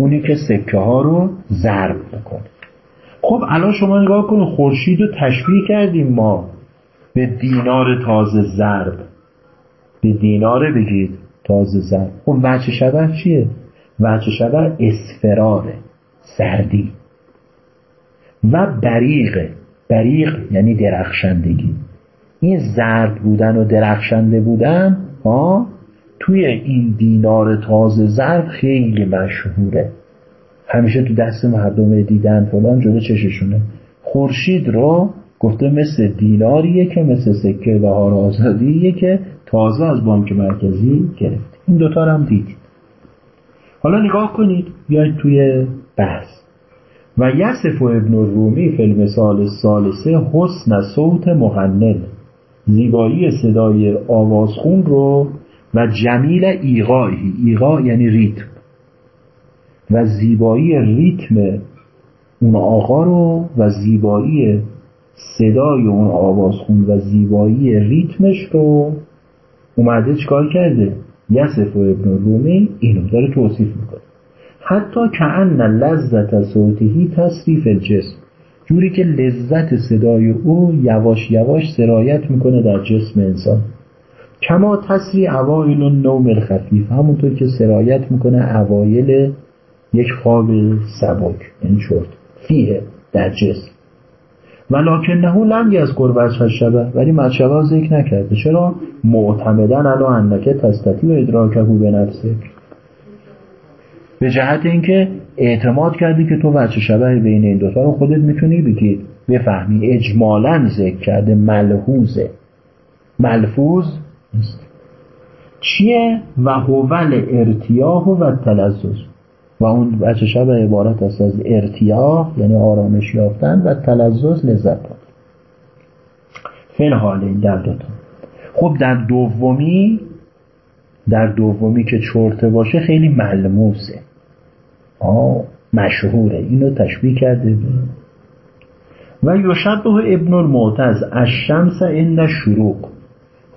اونی که سکه ها رو ضرب می‌کنه. خب الان شما نگاه کن خورشید رو تشبیه کردیم ما به دینار تازه ضرب. به دینار بگید تازه ضرب. خب وچه شبه چیه؟ وچه شبه اسفراره سردی. و بریغه بریغ یعنی درخشندگی. این زرد بودن و درخشنده بودن ها؟ توی این دینار تازه زرد خیلی مشهوره. همیشه تو دست مردم دیدن فلان جلو چششونه. خورشید رو گفته مثل دیناریه که مثل سکه بهار آزادیه که تازه از بانک مرکزی گرفت. این دوتا هم دیدید حالا نگاه کنید بیاید توی بحث. و یصف ابن رومی فی المثال الثالثه حسن صوت مغنل زیبایی صدای آوازخون رو و جمیل ایغایی ایغا یعنی ریتم. و زیبایی ریتم اون آقا رو و زیبایی صدای اون آوازخون و زیبایی ریتمش رو اومده چکار کرده؟ یسف و ابن رومی اینو داره توصیف می‌کنه. حتی که ان لذت صوتهی تصریف الجسم جوری که لذت صدای او یواش یواش سرایت می‌کنه در جسم انسان. کما تصری اوایل نوم الخفیف همونطور که سرایت می‌کنه اوایل یک خواب سبک این چرت فیه در جسم. ولکنه لم از وجه شبه ولی مدشبه ذکر نکرده. چرا؟ معتمدن علا انکه تستتی و ادراکه به نفسه به جهت اینکه اعتماد کردی که تو وجه شبه بین این دوتا رو خودت می‌تونی بگی. بفهمی اجمالا ذکر کرده ملحوظه. ملفوظ چیه؟ و هول ارتیاه و تلزز و اون بچه شب عبارت است از ارتیاه یعنی آرامش یافتن و تلزز لذت بود فن حال این در دوتا خب در دومی در دومی که چرته باشه خیلی ملموسه. آه مشهوره. اینو تشبیه کرده و یشبه ابن المعتز از شمس این شروق.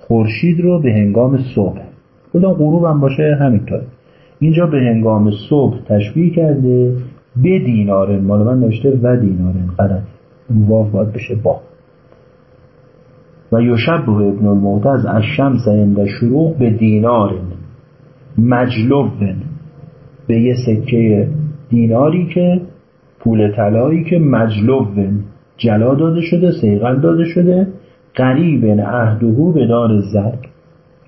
خورشید رو به هنگام صبح. کدام غروب هم باشه همینطوره اینجا به هنگام صبح تشبیه کرده به دینارن. مال من نوشته و دینارن. غلط واو باید بشه با. و یشبه ابن المعتز از شمس عند شروع به دینارن. مجلوبن به یه سکه دیناری که پول طلایی که مجلوب جلا داده شده سیغل داده شده. قریب عهدهو به دار زرگ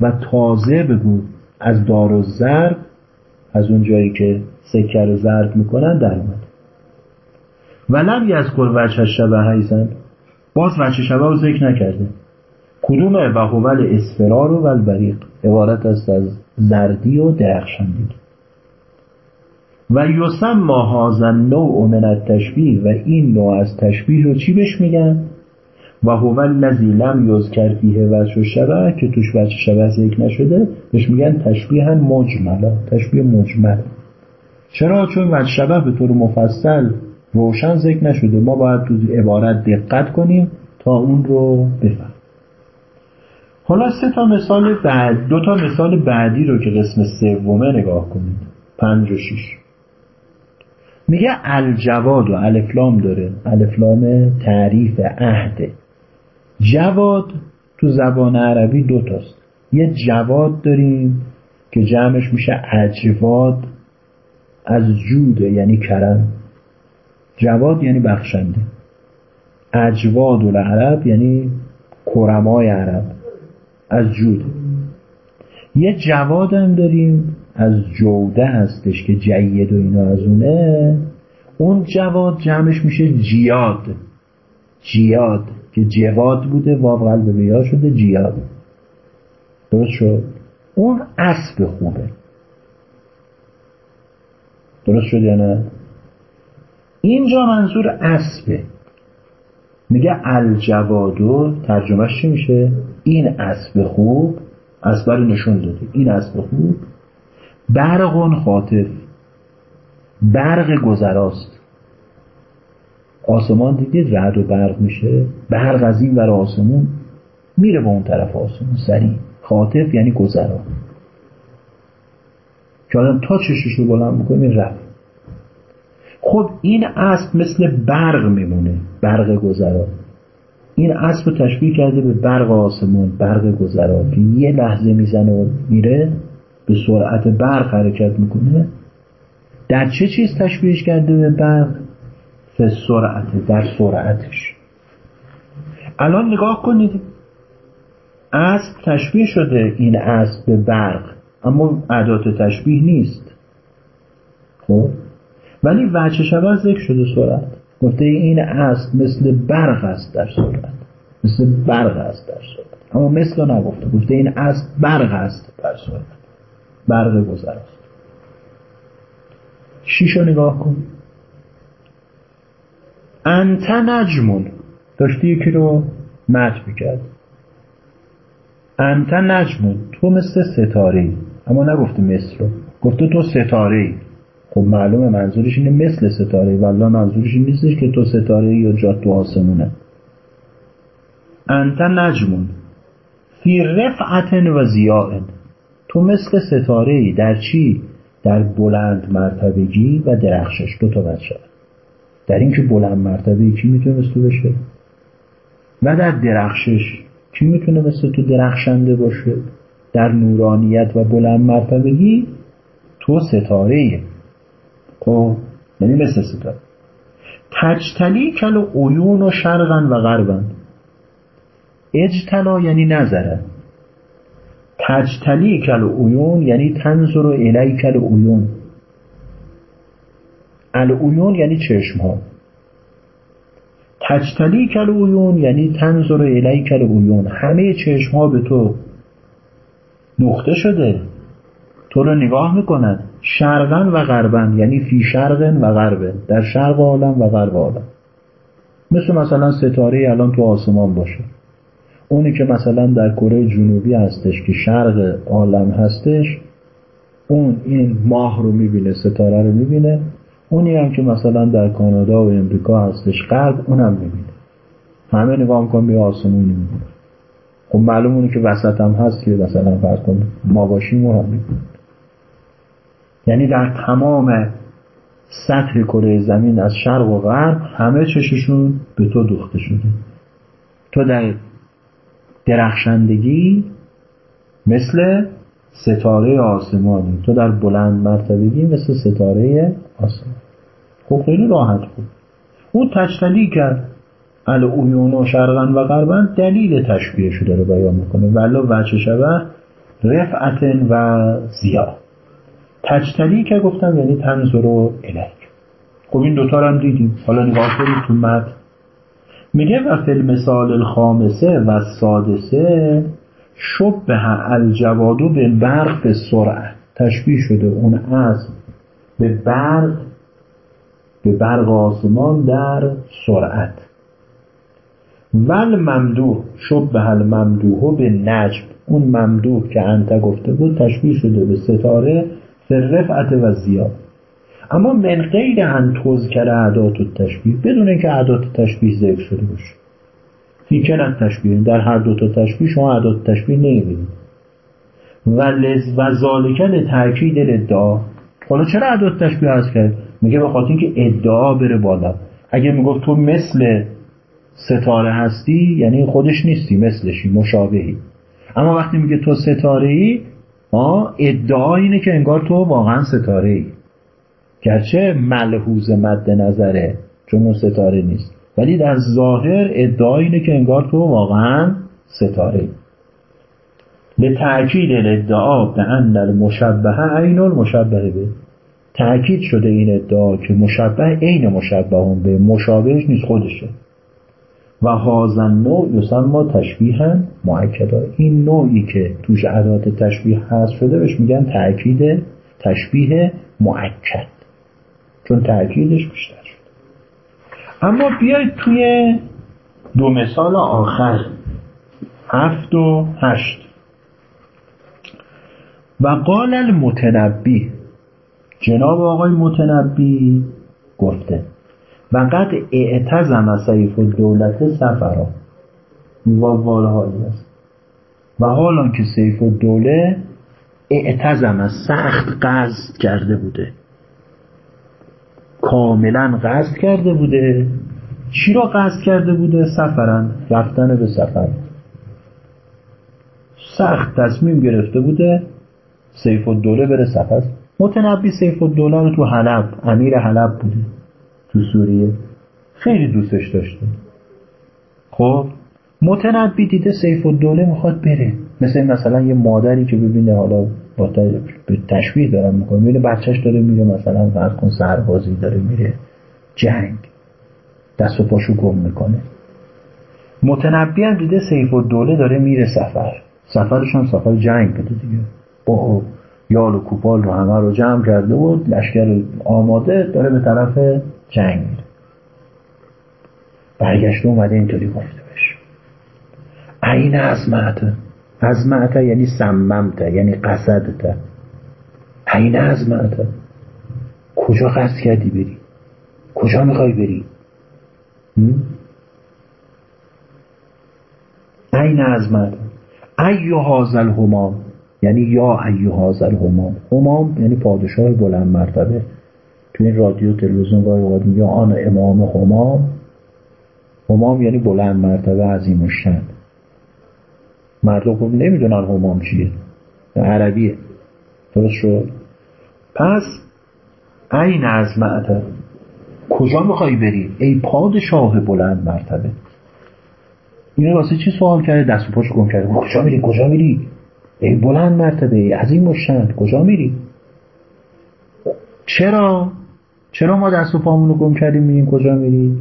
و تازه بگو از دار و زرگ از اون جایی که سکر و زرگ می‌کنن در اومد. و لم یذکر وجه شبه حیزن باز وجه شبه رو ذکر نکرده کدومه؟ و هول اسفرار و البریق عبارت است از زردی و درخشندگی. و یوسم ما هازن نوع من التشبیه. و این نوع از تشبیه رو چی بهش میگن؟ و هو الذی لم یذکر فیه وجه شبه که توش وجه شبه ذکر نشده بهش میگن تشبیه مجملا تشبیه مجمل. چرا؟ چون وجه شبه به طور مفصل روشن ذکر نشده. ما باید تو عبارت دقت کنیم تا اون رو بفهم حالا سه تا مثال بعد دو تا مثال بعدی رو که قسم سومه نگاه کنید. پنج و شیش میگه الجواد و الفلام داره. الفلام تعریف عهده. جواد تو زبان عربی دو تاست. یه جواد داریم که جمعش میشه اجواد از جوده یعنی کرم. جواد یعنی بخشنده. اجواد العرب یعنی کرمای عرب از جود. یه جواد هم داریم از جوده هستش که جید و اینا از اونه. اون جواد جمعش میشه جیاد. جیاد. که جواد بوده واو قلب بیا شده جیاد درست شد؟ اون اسب خوبه. درست شد یا نه؟ اینجا منظور اسبه. میگه الجوادو ترجمهش چی میشه؟ این اسب خوب اسب رو نشون داده. این اسب خوب برقون خاطف برق گذراست. آسمان دیدید رد و برق میشه؟ برق از این ور آسمون میره به اون طرف آسمون سریع. خاطف یعنی گذرا. که آدم تا چشش رو بلند می‌کنه رفت. خب این اسب مثل برق میمونه برق گذرا. این اسب رو تشبیه کرده به برق آسمان برق گذرا. که یه لحظه می‌زنه و میره به سرعت برق حرکت می‌کنه. در چه چیز تشبیهش کرده به برق؟ سرعت در سرعتش. الان نگاه کنید. اسب تشبیه شده این اسب به برق اما عدات تشبیه نیست. خب؟ ولی وجه شبه ذکر شده سرعت. گفته این اسب مثل برق است در سرعت. مثل برق است در سرعت. اما مثل نگفته. گفته این اسب برق است در سرعت. برق گذر است. شیشو نگاه کن. انت نجمون. داشتی یکی رو مد می‌کرد. انت نجمون. تو مثل ستاره اما نگفته مثل رو. گفته تو ستاره خب معلومه منظورش اینه مثل ستاره والله منظورش این نیستش که تو ستاره یا جات تو آسمونه. انت نجمون. فی رفعت و زیائن تو مثل ستاره ای. در چی؟ در بلند مرتبگی و درخشش. دو تا بچه. در اینکه بلند مرتبه کی می‌تونه مثل تو بشه؟ و در درخشش کی می‌تونه مثل تو درخشنده باشه؟ در نورانیت و بلند مرتبگی تو ستاره ای خب یعنی مثل ستاره. تجتلی کل عیون و شرقن و غربن. اجتلا یعنی نظره. تجتلی کل عیون یعنی تنظر الی کل عیون العیون یعنی چشم ها تجتلی کل عیون یعنی تنظر الی کل عیون همه چشم ها به تو نقطه شده. تو رو نگاه می‌کنن. شرقن و غربن یعنی فی شرقن و غربن در شرق عالم و غرب عالم. مثل مثلا ستاره الان تو آسمان باشه. اونی که مثلا در کره جنوبی هستش که شرق عالم هستش اون این ماه رو می‌بینه ستاره رو می‌بینه. اونی هم که مثلا در کانادا و امریکا هستش غرب اونم می‌بینه. همه نگاه می‌کنم به آسمون می‌بینه. خب معلوم اونی که وسط هم هست که مثلا فرض کن ما باشیم و هم یعنی در تمام سطح کره زمین از شرق و غرب همه چششون به تو دوخته شده. تو در درخشندگی مثل ستاره آسمانی. تو در بلند مرتبگی مثل ستاره خب خیلی راحت بود. اون تجتلی کرد. العیون و شرقا و غربا دلیل تشبیهشو داره بیان می‌کنه. ولا وچه شبه رفعت و زیا. تجتلی که گفتم یعنی تنظر و الیک خب این دوتا هم دیدیم. حالا نگاه کنید تو متن. میگه و فی المثال الخامسه و سادسه شبه الجوادو به برق سرعت. تشبیه شده. اون از به برق به برق آسمان در سرعت. ول ممدوح شبه الممدوح به نجم. اون ممدوح که انت گفته بود تشبیه شده به ستاره فرفعت و زیاد. اما من غیر ان تذکر عدات و تشبیه بدون اینکه عدات تشبیه ذکر شده باشه. فیکن تشبیه؟ در هر دو تا تشبیه شما عدات تشبیه نمی‌بینید. و لز و ذالکن تاکید ادعا حالا چرا عدات تشبیه هست کرد؟ میگه به خاطر اینکه ادعا بره بالا. اگه می‌گفت تو مثل ستاره هستی یعنی خودش نیستی مثلشی مشابهی. اما وقتی میگه تو ستاره ای ادعا اینه که انگار تو واقعا ستاره ای گرچه ملحوظ مد نظره چون اون ستاره نیست. ولی در ظاهر ادعا اینه که انگار تو واقعا ستاره ای به تأکید ادعا به ان المشبهه عین المشبهه به. تأکید شده این ادعا که مشبه عین مشبه به مشابهش نیست خودشه. و هازن نوع یسمى تشبیها معکدا این نوعی که توش عدات تشبیه هست شده بهش میگن تأکید تشبیه معکد چون تأکیدش بیشتر شد اما بیاید توی دو مثال آخر. هفت و هشت. و قال المتنبی. جناب آقای متنبی گفته. و قد اعتزم سیف الدولت سفرا. واوال حالی است. و حالا که سیف الدوله اعتزم سخت قصد کرده بوده. کاملا قصد کرده بوده. چی را قصد کرده بوده؟ سفرن رفتن به سفر. سخت تصمیم گرفته بوده سیف الدوله بره سفر. متنبی سیف الدوله رو تو حلب امیر حلب بوده تو سوریه. خیلی دوستش داشته. خب متنبی دیده سیف الدوله می‌خواد بره. مثل مثلا یه مادری که ببینه حالا با تشبیه دارم می‌کنه. می‌بینه بچهش داره میره مثلا فرض کن سربازی داره میره جنگ. دست و پاشو گم می‌کنه. متنبی هم دیده سیف الدوله داره میره سفر. سفرشان سفر جنگ بوده دیگه. با یال و کوپال رو همه رو جمع کرده بود لشکر آماده داره به طرف جنگ میره. برگشته اومده اینطوری گفته بشه. عین عظمت عظمت یعنی سممت یعنی قصدت. عین عظمت. کجا قصد کردی بری؟ کجا می‌خوای بری؟ عین عظمت. ایو هازل همام یعنی یا ایو هازل همام همام یعنی پادشاه بلند مرتبه. تو این رادیو تلویزیون گاهی اوقات میگه آن امام همام همام یعنی بلند مرتبه عظیم و مردم خوب نمی‌دونن همام چیه. عربیه. درست شد؟ پس این از معتر کجا می‌خوای بری؟ ای پادشاه بلند مرتبه. اینو واسه چی سوال کرده؟ دست و پاش گم کرده. کجا میری؟ کجا میری؟ ای بلند مرتبه ای عظیم و شن کجا میری؟ چرا؟ چرا ما دست و پامون رو گم کردیم میگیم کجا میری؟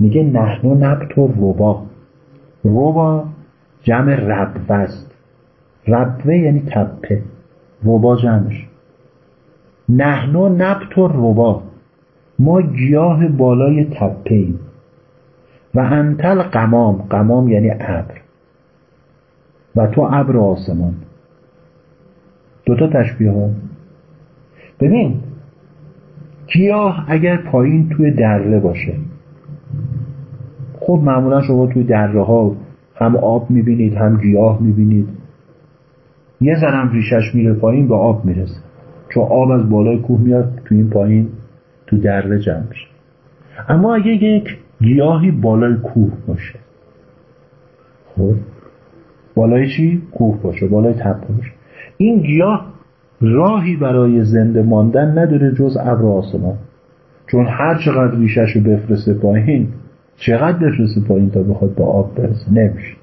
میگه نحنو نبت و ربا. ربا جمع ربوه است ربوه یعنی تپه. ربا جمعش. نحنو نبت و ربا. ما گیاه بالای تپه ایم. و انتل قمام قمام یعنی ابر. و تو ابر آسمان. دوتا تشبیه ها. ببین گیاه اگر پایین توی دره باشه خب معمولا شما توی دره ها هم آب می‌بینید هم گیاه می‌بینید. یه زنم ریشش میره پایین به آب می‌رسه. چون آب از بالای کوه میاد تو این پایین تو دره جمع میشه. اما اگه یک گیاهی بالای کوه باشه خب بالای چی؟ کوه باشه بالای تپه باشه. این گیاه راهی برای زنده ماندن نداره جز ابر آسمان. چون هر چقدر ریشش رو بفرسته پایین چقدر بفرسته پایین تا بخواد به آب برسه نمیشه.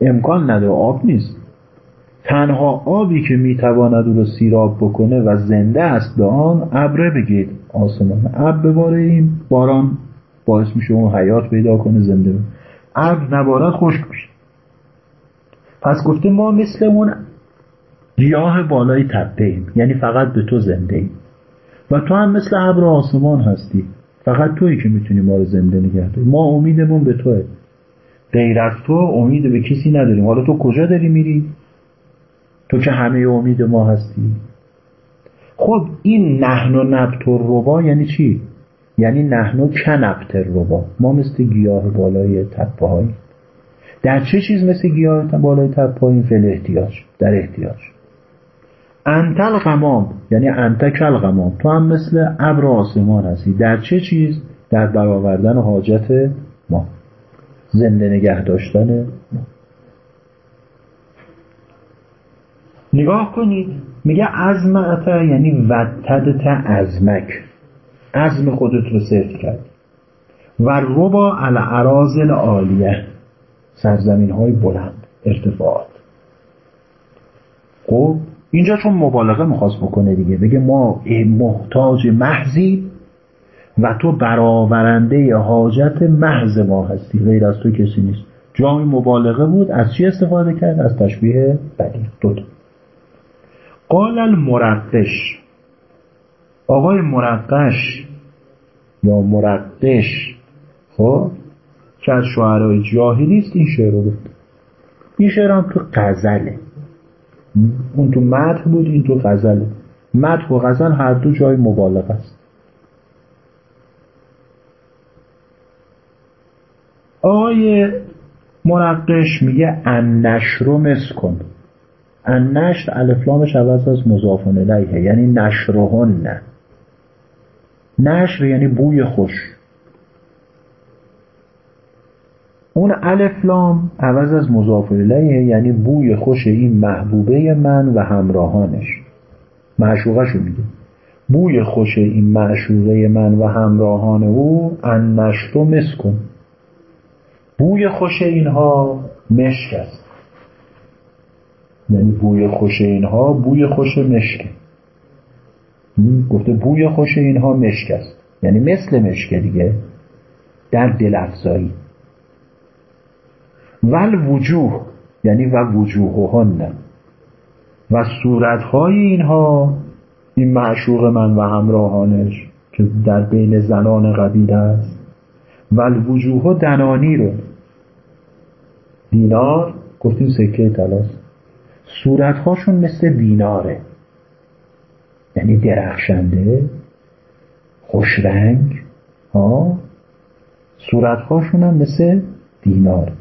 امکان نداره آب نیست. تنها آبی که می‌تواند او را سیراب بکنه و زنده است به آن ابره بگید. آسمان ابر بباره این باران باعث میشه اون حیات پیدا کنه زنده ابر نبارد خشک میشه. پس گفته ما مثل اون گیاه بالای تپه ایم. یعنی فقط به تو زنده ایم. و تو هم مثل ابر آسمان هستی. فقط تویی که می‌تونی ما رو زنده نگه داری. ما امیدمون به توه. غیر از تو امید به کسی نداریم. حالا تو کجا داری میری؟ تو که همه امید ما هستی. خب این نحن و نبت و ربا یعنی چی؟ یعنی نحن و کنبت ربا. ما مثل گیاه بالای تپه در چه چیز مثل گیاه بالای تپه هایی فل احتیاج در احتیاج. انتل غمام یعنی انتکل غمام. تو هم مثل ابر آسمان هستی. در چه چیز؟ در برآوردن حاجت ما. زنده نگه داشتن ما. نگاه کنید. میگه عزمت یعنی ودتدت ازمک. عزم خودت رو صرف کرد. و ربا الارازل عالیه سرزمین های بلند. ارتفاعات. خب؟ اینجا چون مبالغه می‌خواست بکنه دیگه. بگه ما محتاج محضی و تو برآورنده حاجت محض ما هستی. غیر از تو کسی نیست. جای مبالغه بود. از چی استفاده کرد؟ از تشبیه بدی. دو قال المرقش. آقای مرقش یا مرقش خب؟ که از شعرهای جاهلی است این شعر رو گفت. این شعر هم تو غزله. اون تو مدح بود این تو غزله مدح و غزل هر دو جای مبالغه است. آقای مرقش میگه ان نشر مسکن ان نشر الفلامش عوض از مضافن الیه یعنی نشرهن. نشر یعنی بوی خوش. اون الفلام عوض از مضاف الیه یعنی بوی خوش این محبوبه من و همراهانش. معشوقشو میگه. بوی خوش این معشوقه من و همراهان او ان نشر مسکن. بوی خوش اینها مشک است. یعنی بوی خوش اینها بوی خوش مشک. گفته بوی خوش اینها مشک است. یعنی مثل مشک دیگه. در دل افزایی. ول وجوه یعنی و وجوه نه و صورتهای اینها این معشوق من و همراهانش که در بین زنان قبیله است ول وجوه دنانی رو. دینار گفتیم سکه تلاس صورتهاشون مثل دیناره. یعنی درخشنده خوشرنگ ها. صورتهاشون هم مثل دینار.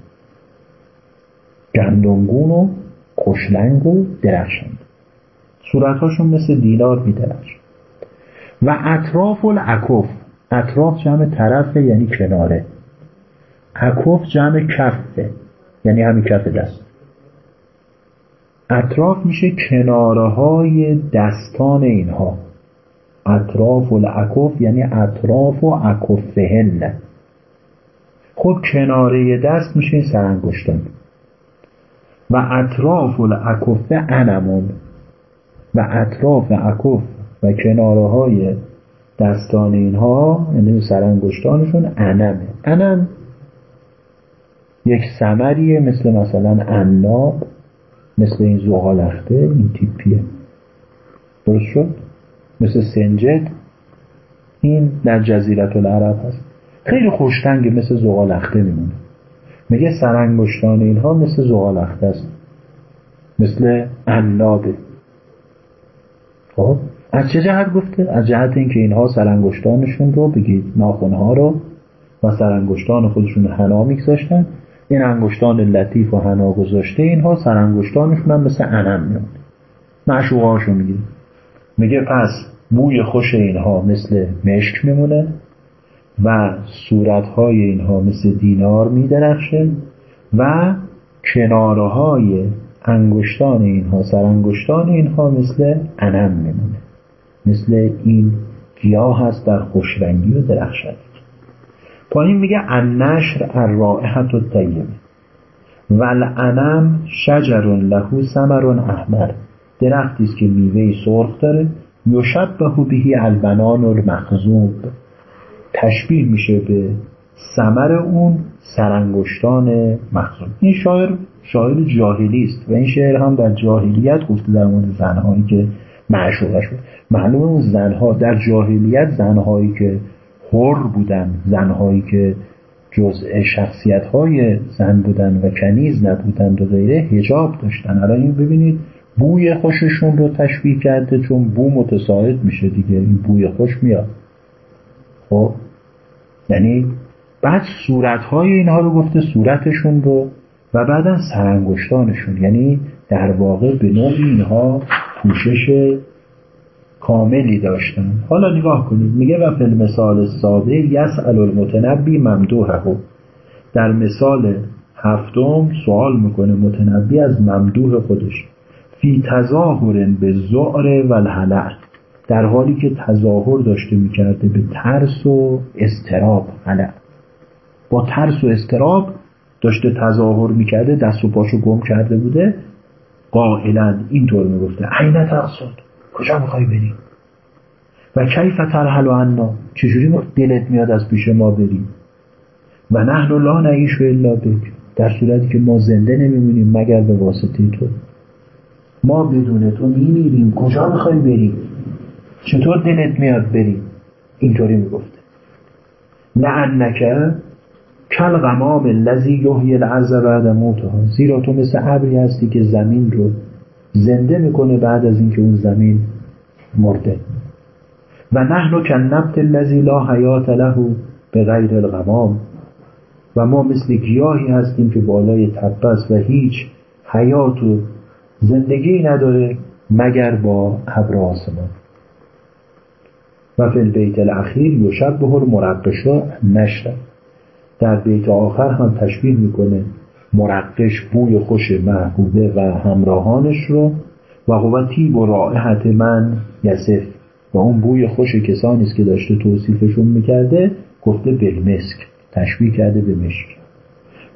گندمگون و خوشلنگ و درخشنده صورتهاشون مثل دینار میدرخش و اطراف العکف اطراف جمع طرفه یعنی کناره. عکف جمع کفه یعنی همین کف دست. اطراف میشه کناره های دستان اینها. اطراف العکف یعنی اطراف و عکفهن. خب کناره دست میشه سرانگشتان. و اطراف العکفه انمون و اطراف عکف و کناره های دستان اینها یعنی سرانگشتانشون انمه انم یک سمریه مثل مثلا اناب مثل این زغالخته این تیپیه. درست شد؟ مثل سنجد. این در جزیرت العرب هست. خیلی خوشتنگه مثل زغالخته میمونه. میگه سرانگشتان اینها مثل زغالخته است. مثل عنابه خب از چه جهت گفته؟ از جهت اینکه اینها سرانگشتانشون رو بگید ناخونها رو و سرانگشتان خودشون حنا میگذاشتن. این انگشتان لطیف و حنا گذاشته اینها سرانگشتانشون هم مثل انم میمونه معشوقهاشو میگه میگه پس بوی خوش اینها مثل مشک میمونه. و صورتهای اینها مثل دینار میدرخشه و کناره های انگشتان اینها سرانگشتان اینها مثل انم میمونه. مثل این گیاه هست در خوشرنگی و درخشندگی پایین میگه النشر الرائحت الطیبه والعنم شجر له ثمر احمر. درختی است که میوه سرخ داره. یشبه بهی البنان المخزوب تشبیه میشه به ثمر اون سرانگشتان مخزوب این شاعر شاعر جاهلی است و این شعر هم در جاهلیت گفته در مورد زنهایی که معشوقه شد. معلومه اون زنها در جاهلیت زنهایی که حر بودن زنهایی که جزء شخصیت های زن بودن و کنیز نبودند و غیره هجاب داشتن. الان این ببینید بوی خوششون رو تشبیه کرده چون بو متساعد میشه دیگه. این بوی خوش میاد. خب یعنی بعد صورت های اینها رو گفته صورتشون رو و بعدا سرانگشتانشون. یعنی در واقع به نوعی اینها پوشش کاملی داشتن. حالا نگاه کنید میگه و فی المثال ساده یسأل المتنبی ممدوحه. در مثال هفتم سوال می‌کنه متنبی از ممدوح خودش. فی تظاهر به زعر و الحلع در حالی که تظاهر داشته می‌کرده به ترس و استراب حلع با ترس و استراب داشته تظاهر می‌کرده دست و پاشو گم کرده بوده. قائلا اینطور می‌گفته عین تقصد کجا می‌خوای بری؟ و کیف ترحل عنا چجوری دلت میاد از پیش ما بری؟ و نحن لا نعیش الا بک. در صورتی که ما زنده نمیمونیم مگر به واسطه تو. ما بدون تو میمیریم کجا می‌خوای بری؟ چطور دلت میاد بری؟ اینطوری می‌گفته لعنک کل غمام الذی یحیی الارض بعد موتها زیرا تو مثل ابری هستی که زمین رو زنده می‌کنه بعد از اینکه اون زمین مرده. و نحن کنبت الذی لا حیات له به غیر الغمام. و ما مثل گیاهی هستیم که بالای تپه و هیچ حیات و زندگی نداره مگر با ابر آسمان. فی البیت الاخیر یشبه المرقش نشر در بیت آخر هم تشبیه می‌کنه مرقش بوی خوش محبوبه و همراهانش رو و هو تیب و رائحت من یسف و اون بوی خوش کسانی است که داشته توصیفشون می‌کرده گفته بالمسک تشبیه کرده به مشک.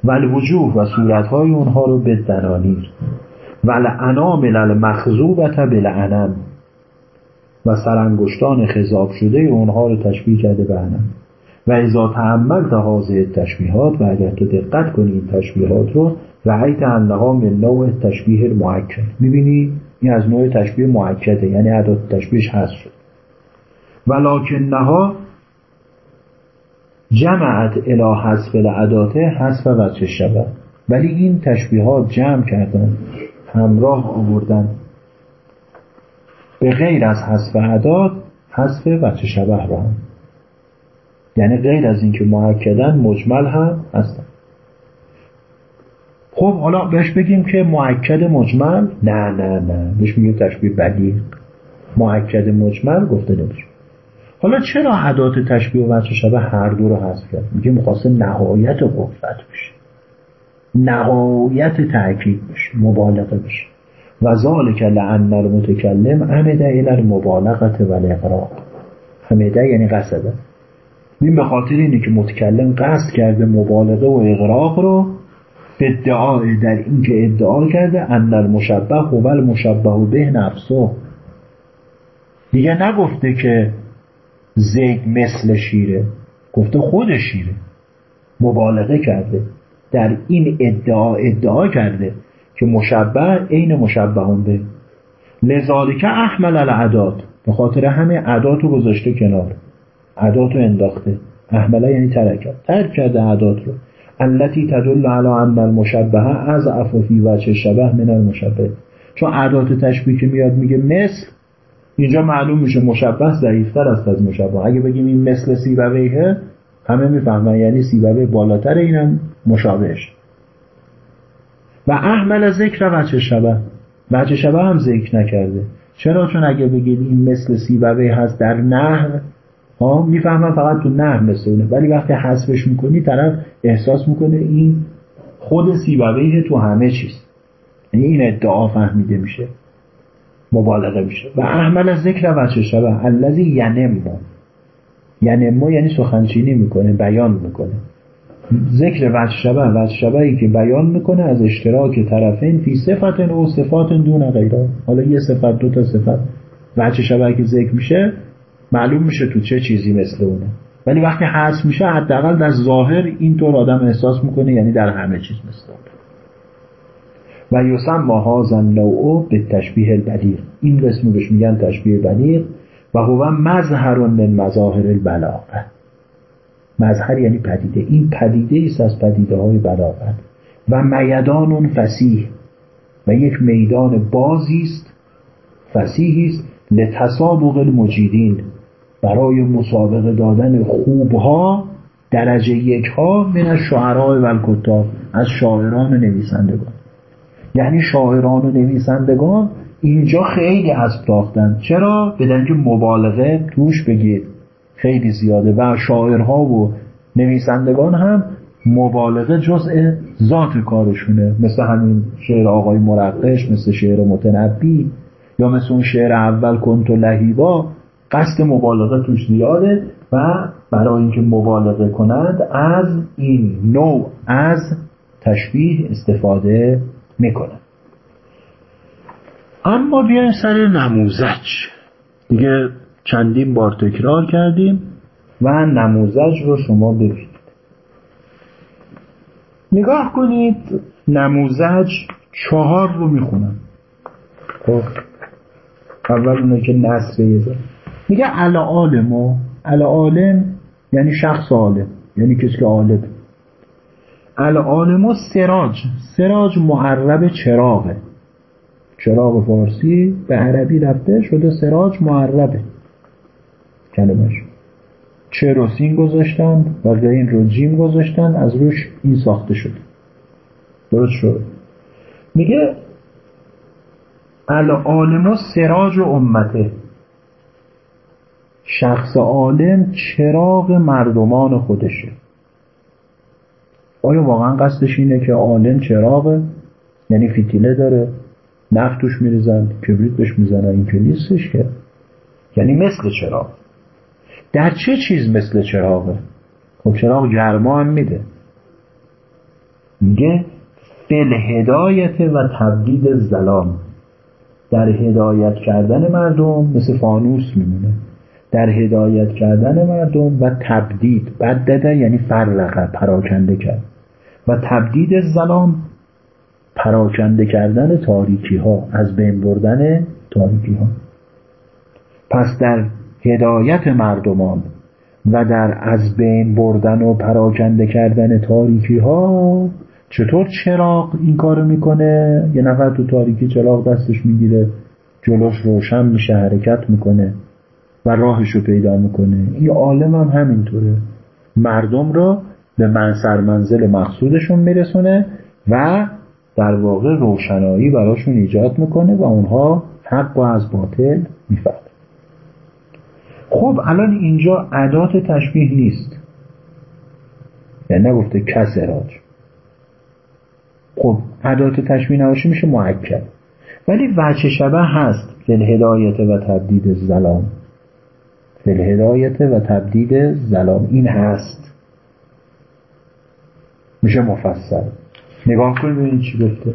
و الوجوه و صورتهای اونها رو به دنانیر و الانامل المخذوبت بالعنم و سرانگشتان خضاب شده اونها رو تشبیه کرده به عنم و ازا تعمل تحاضه تشبیهات و اگر تو دقت کنی این تشبیهات رو رعیت انها من نوع تشبیه معکد می‌بینی؟ این از نوع تشبیه معکده یعنی عدد تشبیهش هست. شد ولکنها جمعت الى حذف العداته حذف وجه شبه ولی این تشبیهات جمع کردن همراه آوردن. به غیر از حذف عداد حذف وجه شبه را هم. یعنی غیر از اینکه معکدن مجمل هم هستن. خب حالا بهش بگیم که معکد مجمل؟ نه نه نه. بهش میگیم تشبیه بلیغ معکد مجمل گفته نمیشه. حالا چرا عدات تشبیه و وجه شبه هر دو رو حذف کرد؟ میگه می‌خواسته نهایت قوت بشه. نهایت تأکید بشه. مبالغه بشه. و ذالک لعن المتکلم عمد الى المبالغه و الاقراق حمده یعنی قصده. این به خاطر اینه که متکلم قصد کرده مبالغه و اقراق رو به ادعای در اینکه ادعا کرده ان المشبه و المشبه به نفسه. دیگه نگفته که زید مثل شیره. گفته خود شیره. مبالغه کرده. در این ادعا ادعا کرده. که مشبه عین مشبهون به لذالک احمل العداد. به خاطر همه عدات رو گذاشته کنار. عدات رو انداخته. احمله یعنی ترک کرد ترک کرده عدات رو. التي تدل على ان المشبه از افافی وجه شبه من المشبه. چون عدات تشبیه که میاد میگه مثل. اینجا معلوم میشه مشبه ضعیفتر است از مشبه. اگه بگیم این مثل سیبویه همه می‌فهمن. یعنی سیبوه بالاتر اینم مشابهش. و احمل ذکر وجه شبه. وجه شبه هم ذکر نکرده. چرا؟ چون اگه بگید این مثل سیبوه هست در نهر ها می‌فهمن فقط تو نهر مثل اونه ولی وقتی حذفش می‌کنی طرف احساس می‌کنه این خود سیبوه تو همه چیز. یعنی این ادعا فهمیده میشه. مبالغه میشه. و احمل ذکر وجه شبه. الذی ینمو. ما یعنی سخنچینی می‌کنه بیان می‌کنه. ذکر وجه شبه وجه شبهی که بیان می‌کنه از اشتراک طرفین فی صفت و صفات دون غیره. حالا یه صفت دو تا صفت. وجه شبهی که ذکر میشه معلوم میشه تو چه چیزی مثل اونه. ولی وقتی حذف میشه حداقل در ظاهر اینطور آدم احساس می‌کنه یعنی در همه چیز مثل اونه. و یوسم هازن نوعو به تشبیه البلیغ. این اسمو بهش میگن تشبیه بلیغ. و هو مظهر من مظاهر البلاغه مظهر یعنی پدیده. این پدیده است از پدیده های بلاغت. و میدان فسیح. و یک میدان بازی است. فسیحی است لتسابق المجیدین. برای مسابقه دادن خوبها درجه یک ها من از شعراء و الکتاب از شاعران و نویسندگان. یعنی شاعران و نویسندگان اینجا خیلی از تاختن چرا؟ بدن که مبالغه توش بگیر. خیلی زیاده و شاعرها و نویسندگان هم مبالغه جزء ذات کارشونه. مثل همین شعر آقای مرقش مثل شعر متنبی یا مثل اون شعر اول کنت و لهیبا قصد مبالغه توش زیاده و برای اینکه مبالغه کنند از این نوع از تشبیه استفاده می‌کنند. اما بیایم سر نموزج. دیگه چندین بار تکرار کردیم و نموزج رو شما ببینید. نگاه کنید نموزج چهار رو می‌خونم. خب اول اونه که نصر یه میگه علا عالم یعنی شخص عالم یعنی کسی که عالم. علا و سراج. سراج معرب چراغه. چراغ فارسی به عربی رفته شده سراج معربه کلمش چه رو سین گذاشتن و غین رو جیم گذاشتن از روش این ساخته شده. درست شد؟ میگه العالم و سراج و امته. شخص عالم چراغ مردمان خودشه. آیا واقعا قصدش اینه که عالم چراغه؟ یعنی فتیله داره نفت توش میریزن کبریت بهش می‌زنن این که نیستش که. یعنی مثل چراغ. در چه چیز مثل چراغه؟ خب چراغ گرما هم میده. میگه فل هدایت و تبدید زلام در هدایت کردن مردم مثل فانوس میمونه. در هدایت کردن مردم و تبدید بدده یعنی فرقه پراکنده کرد. و تبدید زلام پراکنده کردن تاریکی ها از بین بردن تاریکی ها پس در هدایت مردمان و در از بین بردن و پراکنده کردن تاریکی ها چطور چراغ این کارو می‌کنه؟ یه نفر تو تاریکی چراغ دستش می‌گیره جلوش روشن میشه حرکت می‌کنه و راهشو پیدا می‌کنه. این عالم هم همینطوره. مردم را به منصر منزل مقصودشون میرسونه و در واقع روشنایی براشون ایجاد می‌کنه و اونها حق و از باطل می‌فهمن خب الان اینجا عدات تشبیه نیست. یعنی نگفته کس اراج. خب عدات تشبیه نباشه میشه معکد ولی وچه شبه هست فل هدایت و تبدید زلام فل هدایت و تبدید زلام این هست. میشه مفصل. نگاه کنید ببینید چی گفته.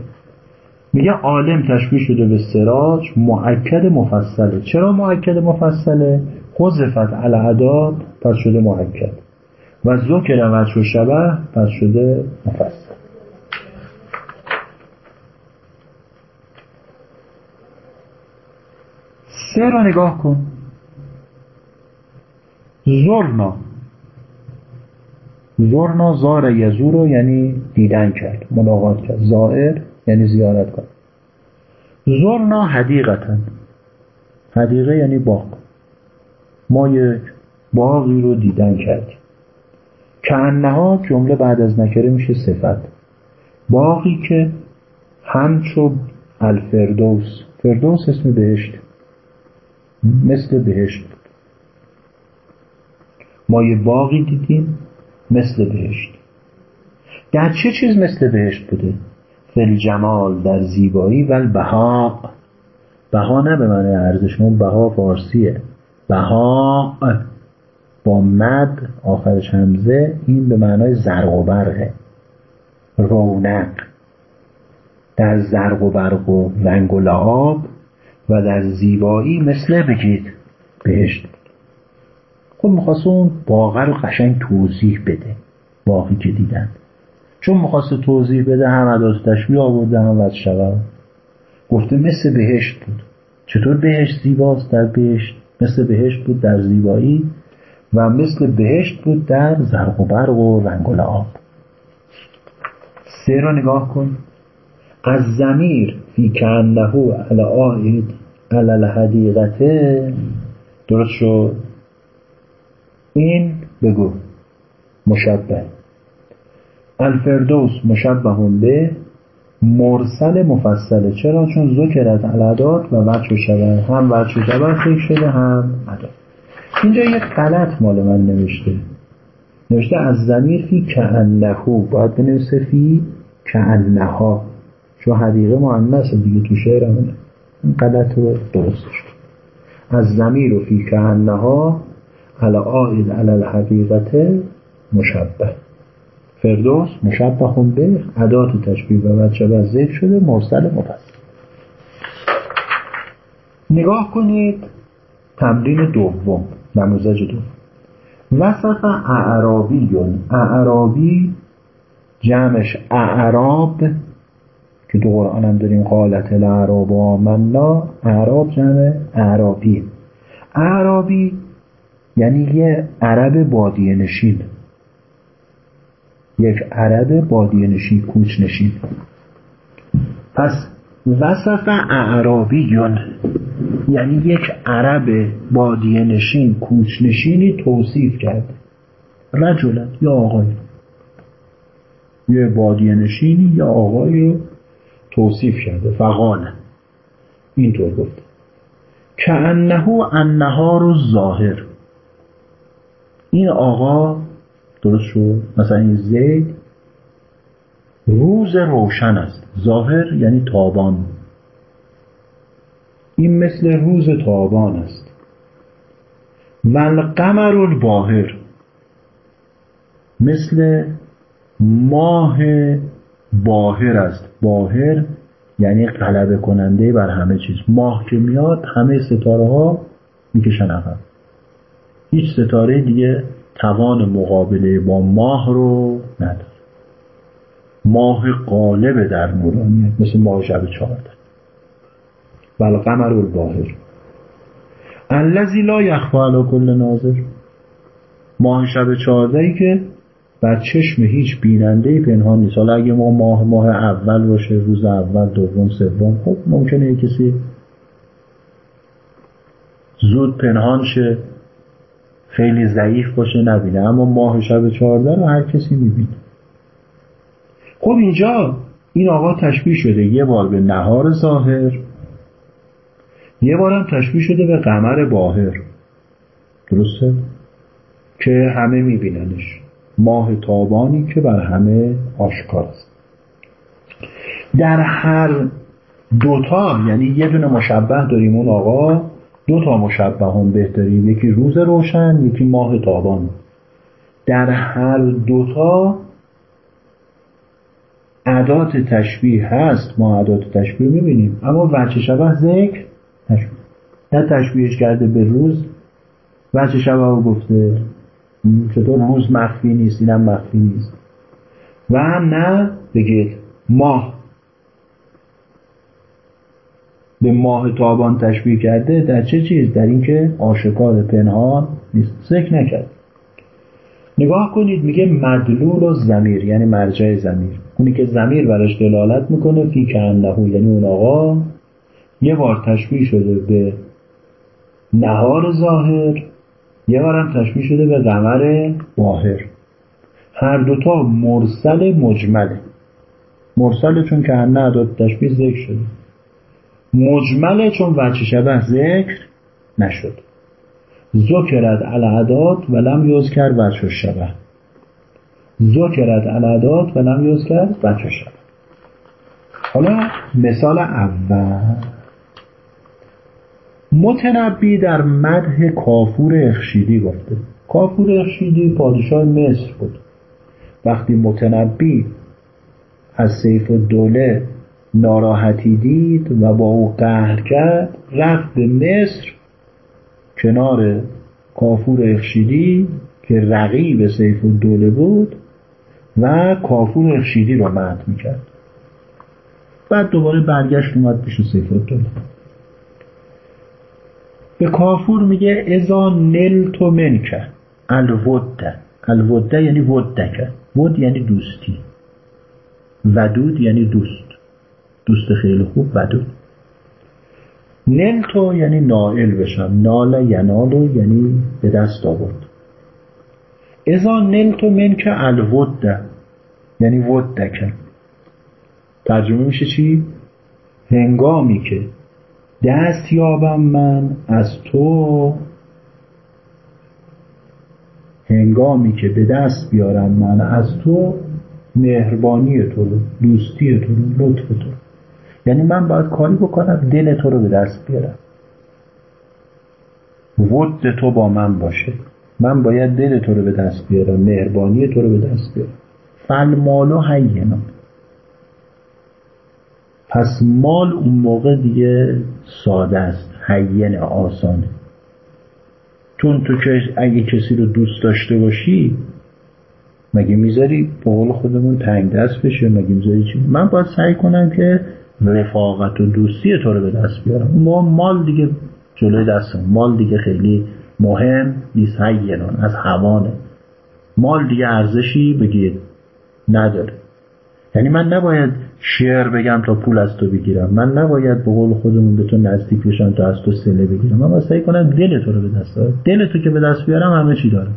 میگه عالم تشبیه شده به سراج معکد مفصله. چرا معکد مفصله؟ حذفت العداد پس شده محکد و ذکر وجه شبه پس شده مفصل. سه را نگاه کن. زرنا. زرنا زار یزور یعنی دیدن کرد ملاقات کرد. زائر یعنی زیارت کرد. زرنا حدیقتا حدیقه یعنی باغ. ما یک باقی رو دیدن کردیم. که انها جمله بعد از نکره میشه صفت. باقی که همچو الفردوس. فردوس اسم بهشت. مثل بهشت بود. ما یه باقی دیدیم مثل بهشت. در چه چیز مثل بهشت بوده؟ فل جمال در زیبایی و بها بها نه به معنی ارزش بها فارسیه. بها با مد آخرش همزه این به معنای زرق و برقه. رونق. در زرق و برق و رنگ و لعاب و در زیبایی مثل بگید. بهشت. خب می‌خواست اون باغ رو قشنگ توضیح بده. باقی که دیدن. چون می‌خواست توضیح بده هم عداد تشبیه آورده هم وز شبه. گفته مثل بهشت بود. چطور بهشت زیباست در بهشت؟ مثل بهشت بود در زیبایی و مثل بهشت بود در زرق و برق و رنگ و لعاب. سه را نگاه کن. از زمیر فی کنهو علی آید علی الحدیقته درست شد. این بگو. مشبه. الفردوس مشبه به مرسل مفصله. چرا؟ چون ذکر از العداد و وجه شبه هم وجه شبه فکر شده هم عداد اینجا یک غلط مال من نوشته. نوشته از زمیر فی کعنهو باید بنویسه فی کعنها چون حدیقه معنیسه دیگه تو شعر همونه این غلط رو درستش از زمیر و فی کعنها علا آید علا الحقیقت مشبه. فردوس مشبه به عدات تشبیه و وجه ذکر شده مرسل مفصل. نگاه کنید تمرین دوم نموزج دوم وصف اعرابیون اعرابی جمعش اعراب که تو قرآن هم داریم قالت الاعراب آمنا اعراب جمع اعرابی. اعرابی یعنی یه عرب بادیه نشین. یک عرب بادیه نشین کوچ نشین پس وصف اعرابیون یعنی یک عرب بادیه نشین کوچ نشینی توصیف کرده رجلت یا آقای. یه بادیه نشینی یا آقای رو توصیف کرده. فقاله اینطور گفته که انه النهار ظاهر این آقا درست شد مثلا این زید روز روشن است. ظاهر یعنی تابان. این مثل روز تابان است. و القمر الباهر. مثل ماه باهر است. باهر یعنی غلبه کننده بر همه چیز. ماه که میاد همه ستاره ها می‌کشن عقب. هیچ ستاره دیگه توان مقابله با ماه رو نداره. ماه قالب در نورانیت مثل ماه شب چهارده. و القمر الباهر. الذی لا یخفى علی کل ناظر. ماه شب چهارده ای که بر چشم هیچ بیننده پنهان نیست. حالا اگه ما ماه ماه اول باشه روز اول دوم سوم خب ممکنه کسی زود پنهان شه. خیلی ضعیف باشه نبینه. اما ماه شب چهارده رو هر کسی می‌بینه. خب اینجا این آقا تشبیه شده. یه بار به نهار ظاهر یه بارم تشبیه شده به قمر باهر. درسته؟ که همه میبیننش. ماه تابانی که بر همه آشکار است. در هر دوتا یعنی یه دونه مشبه داریم اون آقا دو تا مشبه هم بهترین یکی روز روشن یکی ماه تابان. در هر دوتا عدات تشبیه هست ما عدات تشبیه می‌بینیم. اما وچه شبه ذکر تشبیه نه تشبیهش کرده به روز وچه شبه رو گفته. چطور؟ روز مخفی نیست اینم مخفی نیست. و نه بگید ماه. به ماه تابان تشبیه کرده در چه چیز؟ در اینکه آشکار پنهان نیست. ذکر نکرد. نگاه کنید میگه مدلول و زمیر یعنی مرجع زمیر اونی که زمیر براش دلالت می‌کنه فی کهنهو یعنی اون آقا یه بار تشبیه شده به نهار ظاهر یه بارم تشبیه شده به قمر باهر. هر دوتا مرسل مجمله. مرسل چون که نه عداد تشبیه ذکر شده. مجمله چون وچه شبه ذکر نشد. ذکرت العداد و لم یذکر وجه شبه. ذکرت العداد و لم یذکر وجه شبه. حالا مثال اول. متنبی در مدح کافور اخشیدی گفته. کافور اخشیدی پادشاه مصر بود. وقتی متنبی از سیف الدوله ناراحتی دید و با او قهر کرد رفت به مصر کنار کافور اخشیدی که رقیب سیف الدوله بود و کافور اخشیدی را مد می‌کرد. بعد دوباره برگشت اومد پیش سیف الدوله. به کافور میگه ازا نل تو منکه الوده الوده یعنی ودکه ود یعنی دوستی. ودود یعنی دوست. دوست خیلی خوب ودود نل تو یعنی نائل بشم. نال ینالو یعنی به دست آورد. ازا نل تو منکه الوده یعنی ودکه ترجمه میشه چی؟ هنگامی که دست یابم من از تو. هنگامی که به دست بیارم من از تو مهربانی تو رو دوستی تو رو لطف تو. یعنی من باید کاری بکنم دل تو رو به دست بیارم. ود تو با من باشه. من باید دل تو رو به دست بیارم مهربانی تو رو به دست بیارم. فالمالو حینا پس مال اون موقع دیگه ساده است حین آسانه. چون تو که اگه کسی رو دوست داشته باشی مگه می‌ذاری به قول خودمون تنگ دست بشه؟ مگه می‌ذاری چی؟ من باید سعی کنم که رفاقت و دوستی تو رو به دست بیارم. ما مال دیگه جلوی دستم مال دیگه خیلی مهم نیست هینان از هوانه مال دیگه ارزشی بگید نداره. یعنی من نباید شعر بگم تا پول از تو بگیرم. من نباید به قول خودمون به تو نزدیک بشم تا از تو سله بگیرم. من باید سعی کنم دل تو رو به دست دارم دل تو که به دست بیارم همه چی دارم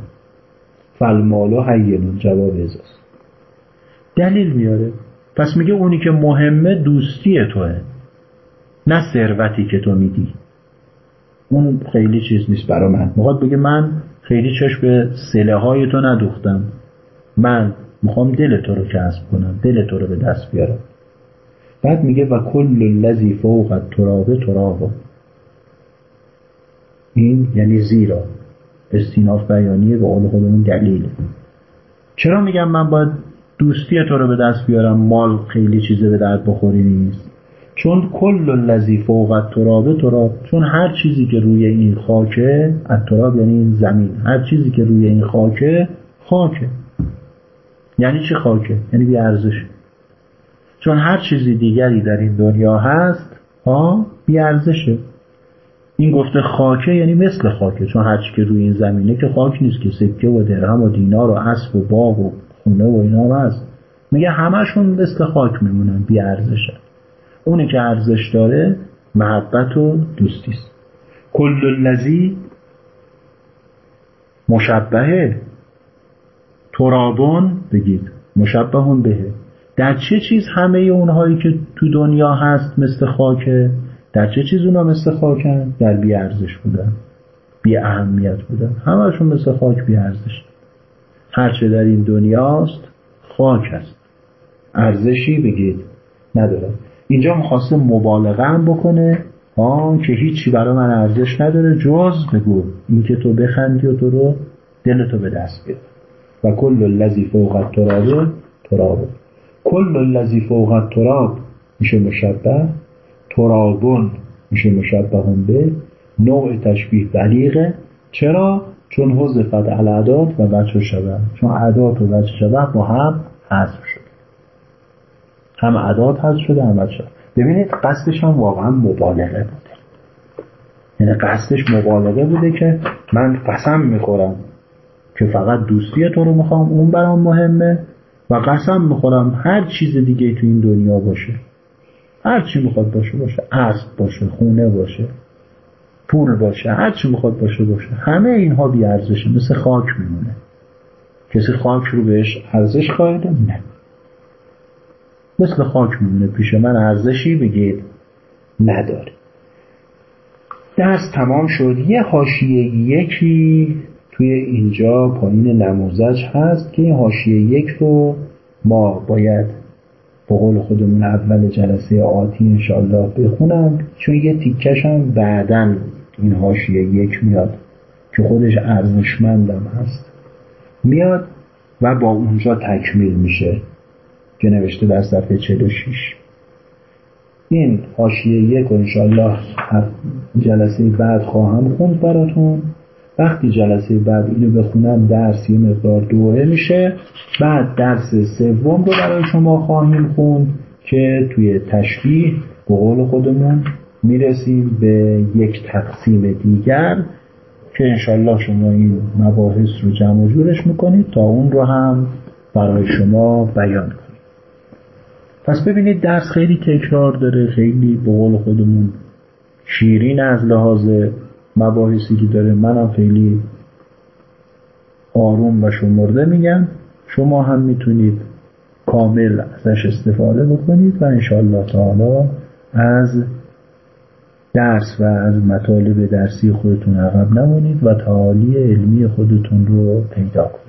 فالمالو حینون جواب ازاست دلیل میاره. پس میگه اونی که مهمه دوستی توه نه ثروتی که تو میدی. اون خیلی چیز نیست برا من. می‌خواد بگه من خیلی چشم به سله های تو ندوختم. من می‌خوام دل تو رو کسب کنم دل تو رو به دست بیارم. بعد میگه و کل الذی فوق التراب تراب. این یعنی زیرا. استیناف بیانیه به قول خودمون دلیله چرا میگم من باید دوستی تو رو به دست بیارم مال خیلی چیزه به درد بخوری نیست. چون کل الذی فوق التراب تراب چون هر چیزی که روی این خاکه التراب یعنی این زمین هر چیزی که روی این خاکه خاکه. یعنی چه خاکه؟ یعنی بی ارزش. چون هر چیزی دیگری در این دنیا هست ها بی ارزشه. این گفته خاکه یعنی مثل خاکه چون هرچی که روی این زمینه که خاک نیست که سکه و درهم و دینار و اسب و باغ و خونه و اینا هست. میگه همشون مثل خاک میمونن بی ارزشه. اونی که ارزش داره محبت و دوستی است. کل الذی مشبهه. ترابون بگید. مشبهون بهه. در چه چیز همه اونهایی که تو دنیا هست مثل خاکه؟ در چه چیز اونا مثل خاکن؟ در بی ارزش بودن. بی اهمیت بودن. همشون مثل خاک بی ارزش. هرچه در این دنیاست خاک است. ارزشی بگید. نداره. اینجا می‌خواسته مبالغه هم بکنه. آن که هیچی برای من ارزش نداره. جز بگو. اینکه تو بخندی و تو رو دلتو به دست بیار و کل الذی فوق التراب تراب. کل الذی فوق التراب میشه مشبه. ترابون میشه مشبهون به. نوع تشبیه بلیغه. چرا؟ چون حذفت العداد و وجه شبه. چون عداد و وجه شبه با هم حذف شده هم عداد حذف شده هم وجه شبه. ببینید قصدش هم واقعا مبالغه بوده. یعنی قصدش مبالغه بوده که من قسم می‌خورم که فقط دوستی تو رو می‌خوام اون برام مهمه و قسم می‌خورم هر چیز دیگه تو این دنیا باشه. هر چی می‌خواد باشه باشه. اسب باشه خونه باشه. پول باشه هر چی می‌خواد باشه باشه. همه اینها بی ارزشه مثل خاک میمونه. کسی خاک رو بهش ارزش خواهد نه. مثل خاک میمونه پیش من ارزشی بگید نداره. درس تمام شد. یه حاشیه یکی توی اینجا پایین نموزج هست که این حاشیه یک رو ما باید به قول خودمون اول جلسه آتی انشالله بخونم چون یه تیکش هم بعدا این حاشیه یک میاد که خودش ارزشمندم هست. میاد و با اونجا تکمیل میشه که نوشته در صفحه 46 این حاشیه یک و انشالله جلسه بعد خواهم خوند براتون. وقتی جلسه بعد اینو بخونم درس یه مقدار دوره میشه. بعد درس سوم رو برای شما خواهیم خوند که توی تشبیه به قول خودمون می‌رسیم به یک تقسیم دیگر که انشالله شما این مباحث رو جمع جورش می‌کنید تا اون رو هم برای شما بیان کنید. پس ببینید درس خیلی تکرار داره خیلی به قول خودمون شیرین از لحاظ مباحثی که داره منم خیلی آروم و شمرده میگم. شما هم می‌تونید کامل ازش استفاده بکنید و انشالله تعالی از درس و از مطالب درسی خودتون عقب نمونید و تعالی علمی خودتون رو پیدا کنید.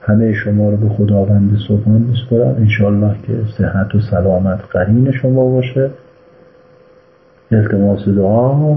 همه شما رو به خداوند سبحان میسپرم انشالله که صحت و سلامت قرین شما باشه. التماس دعا.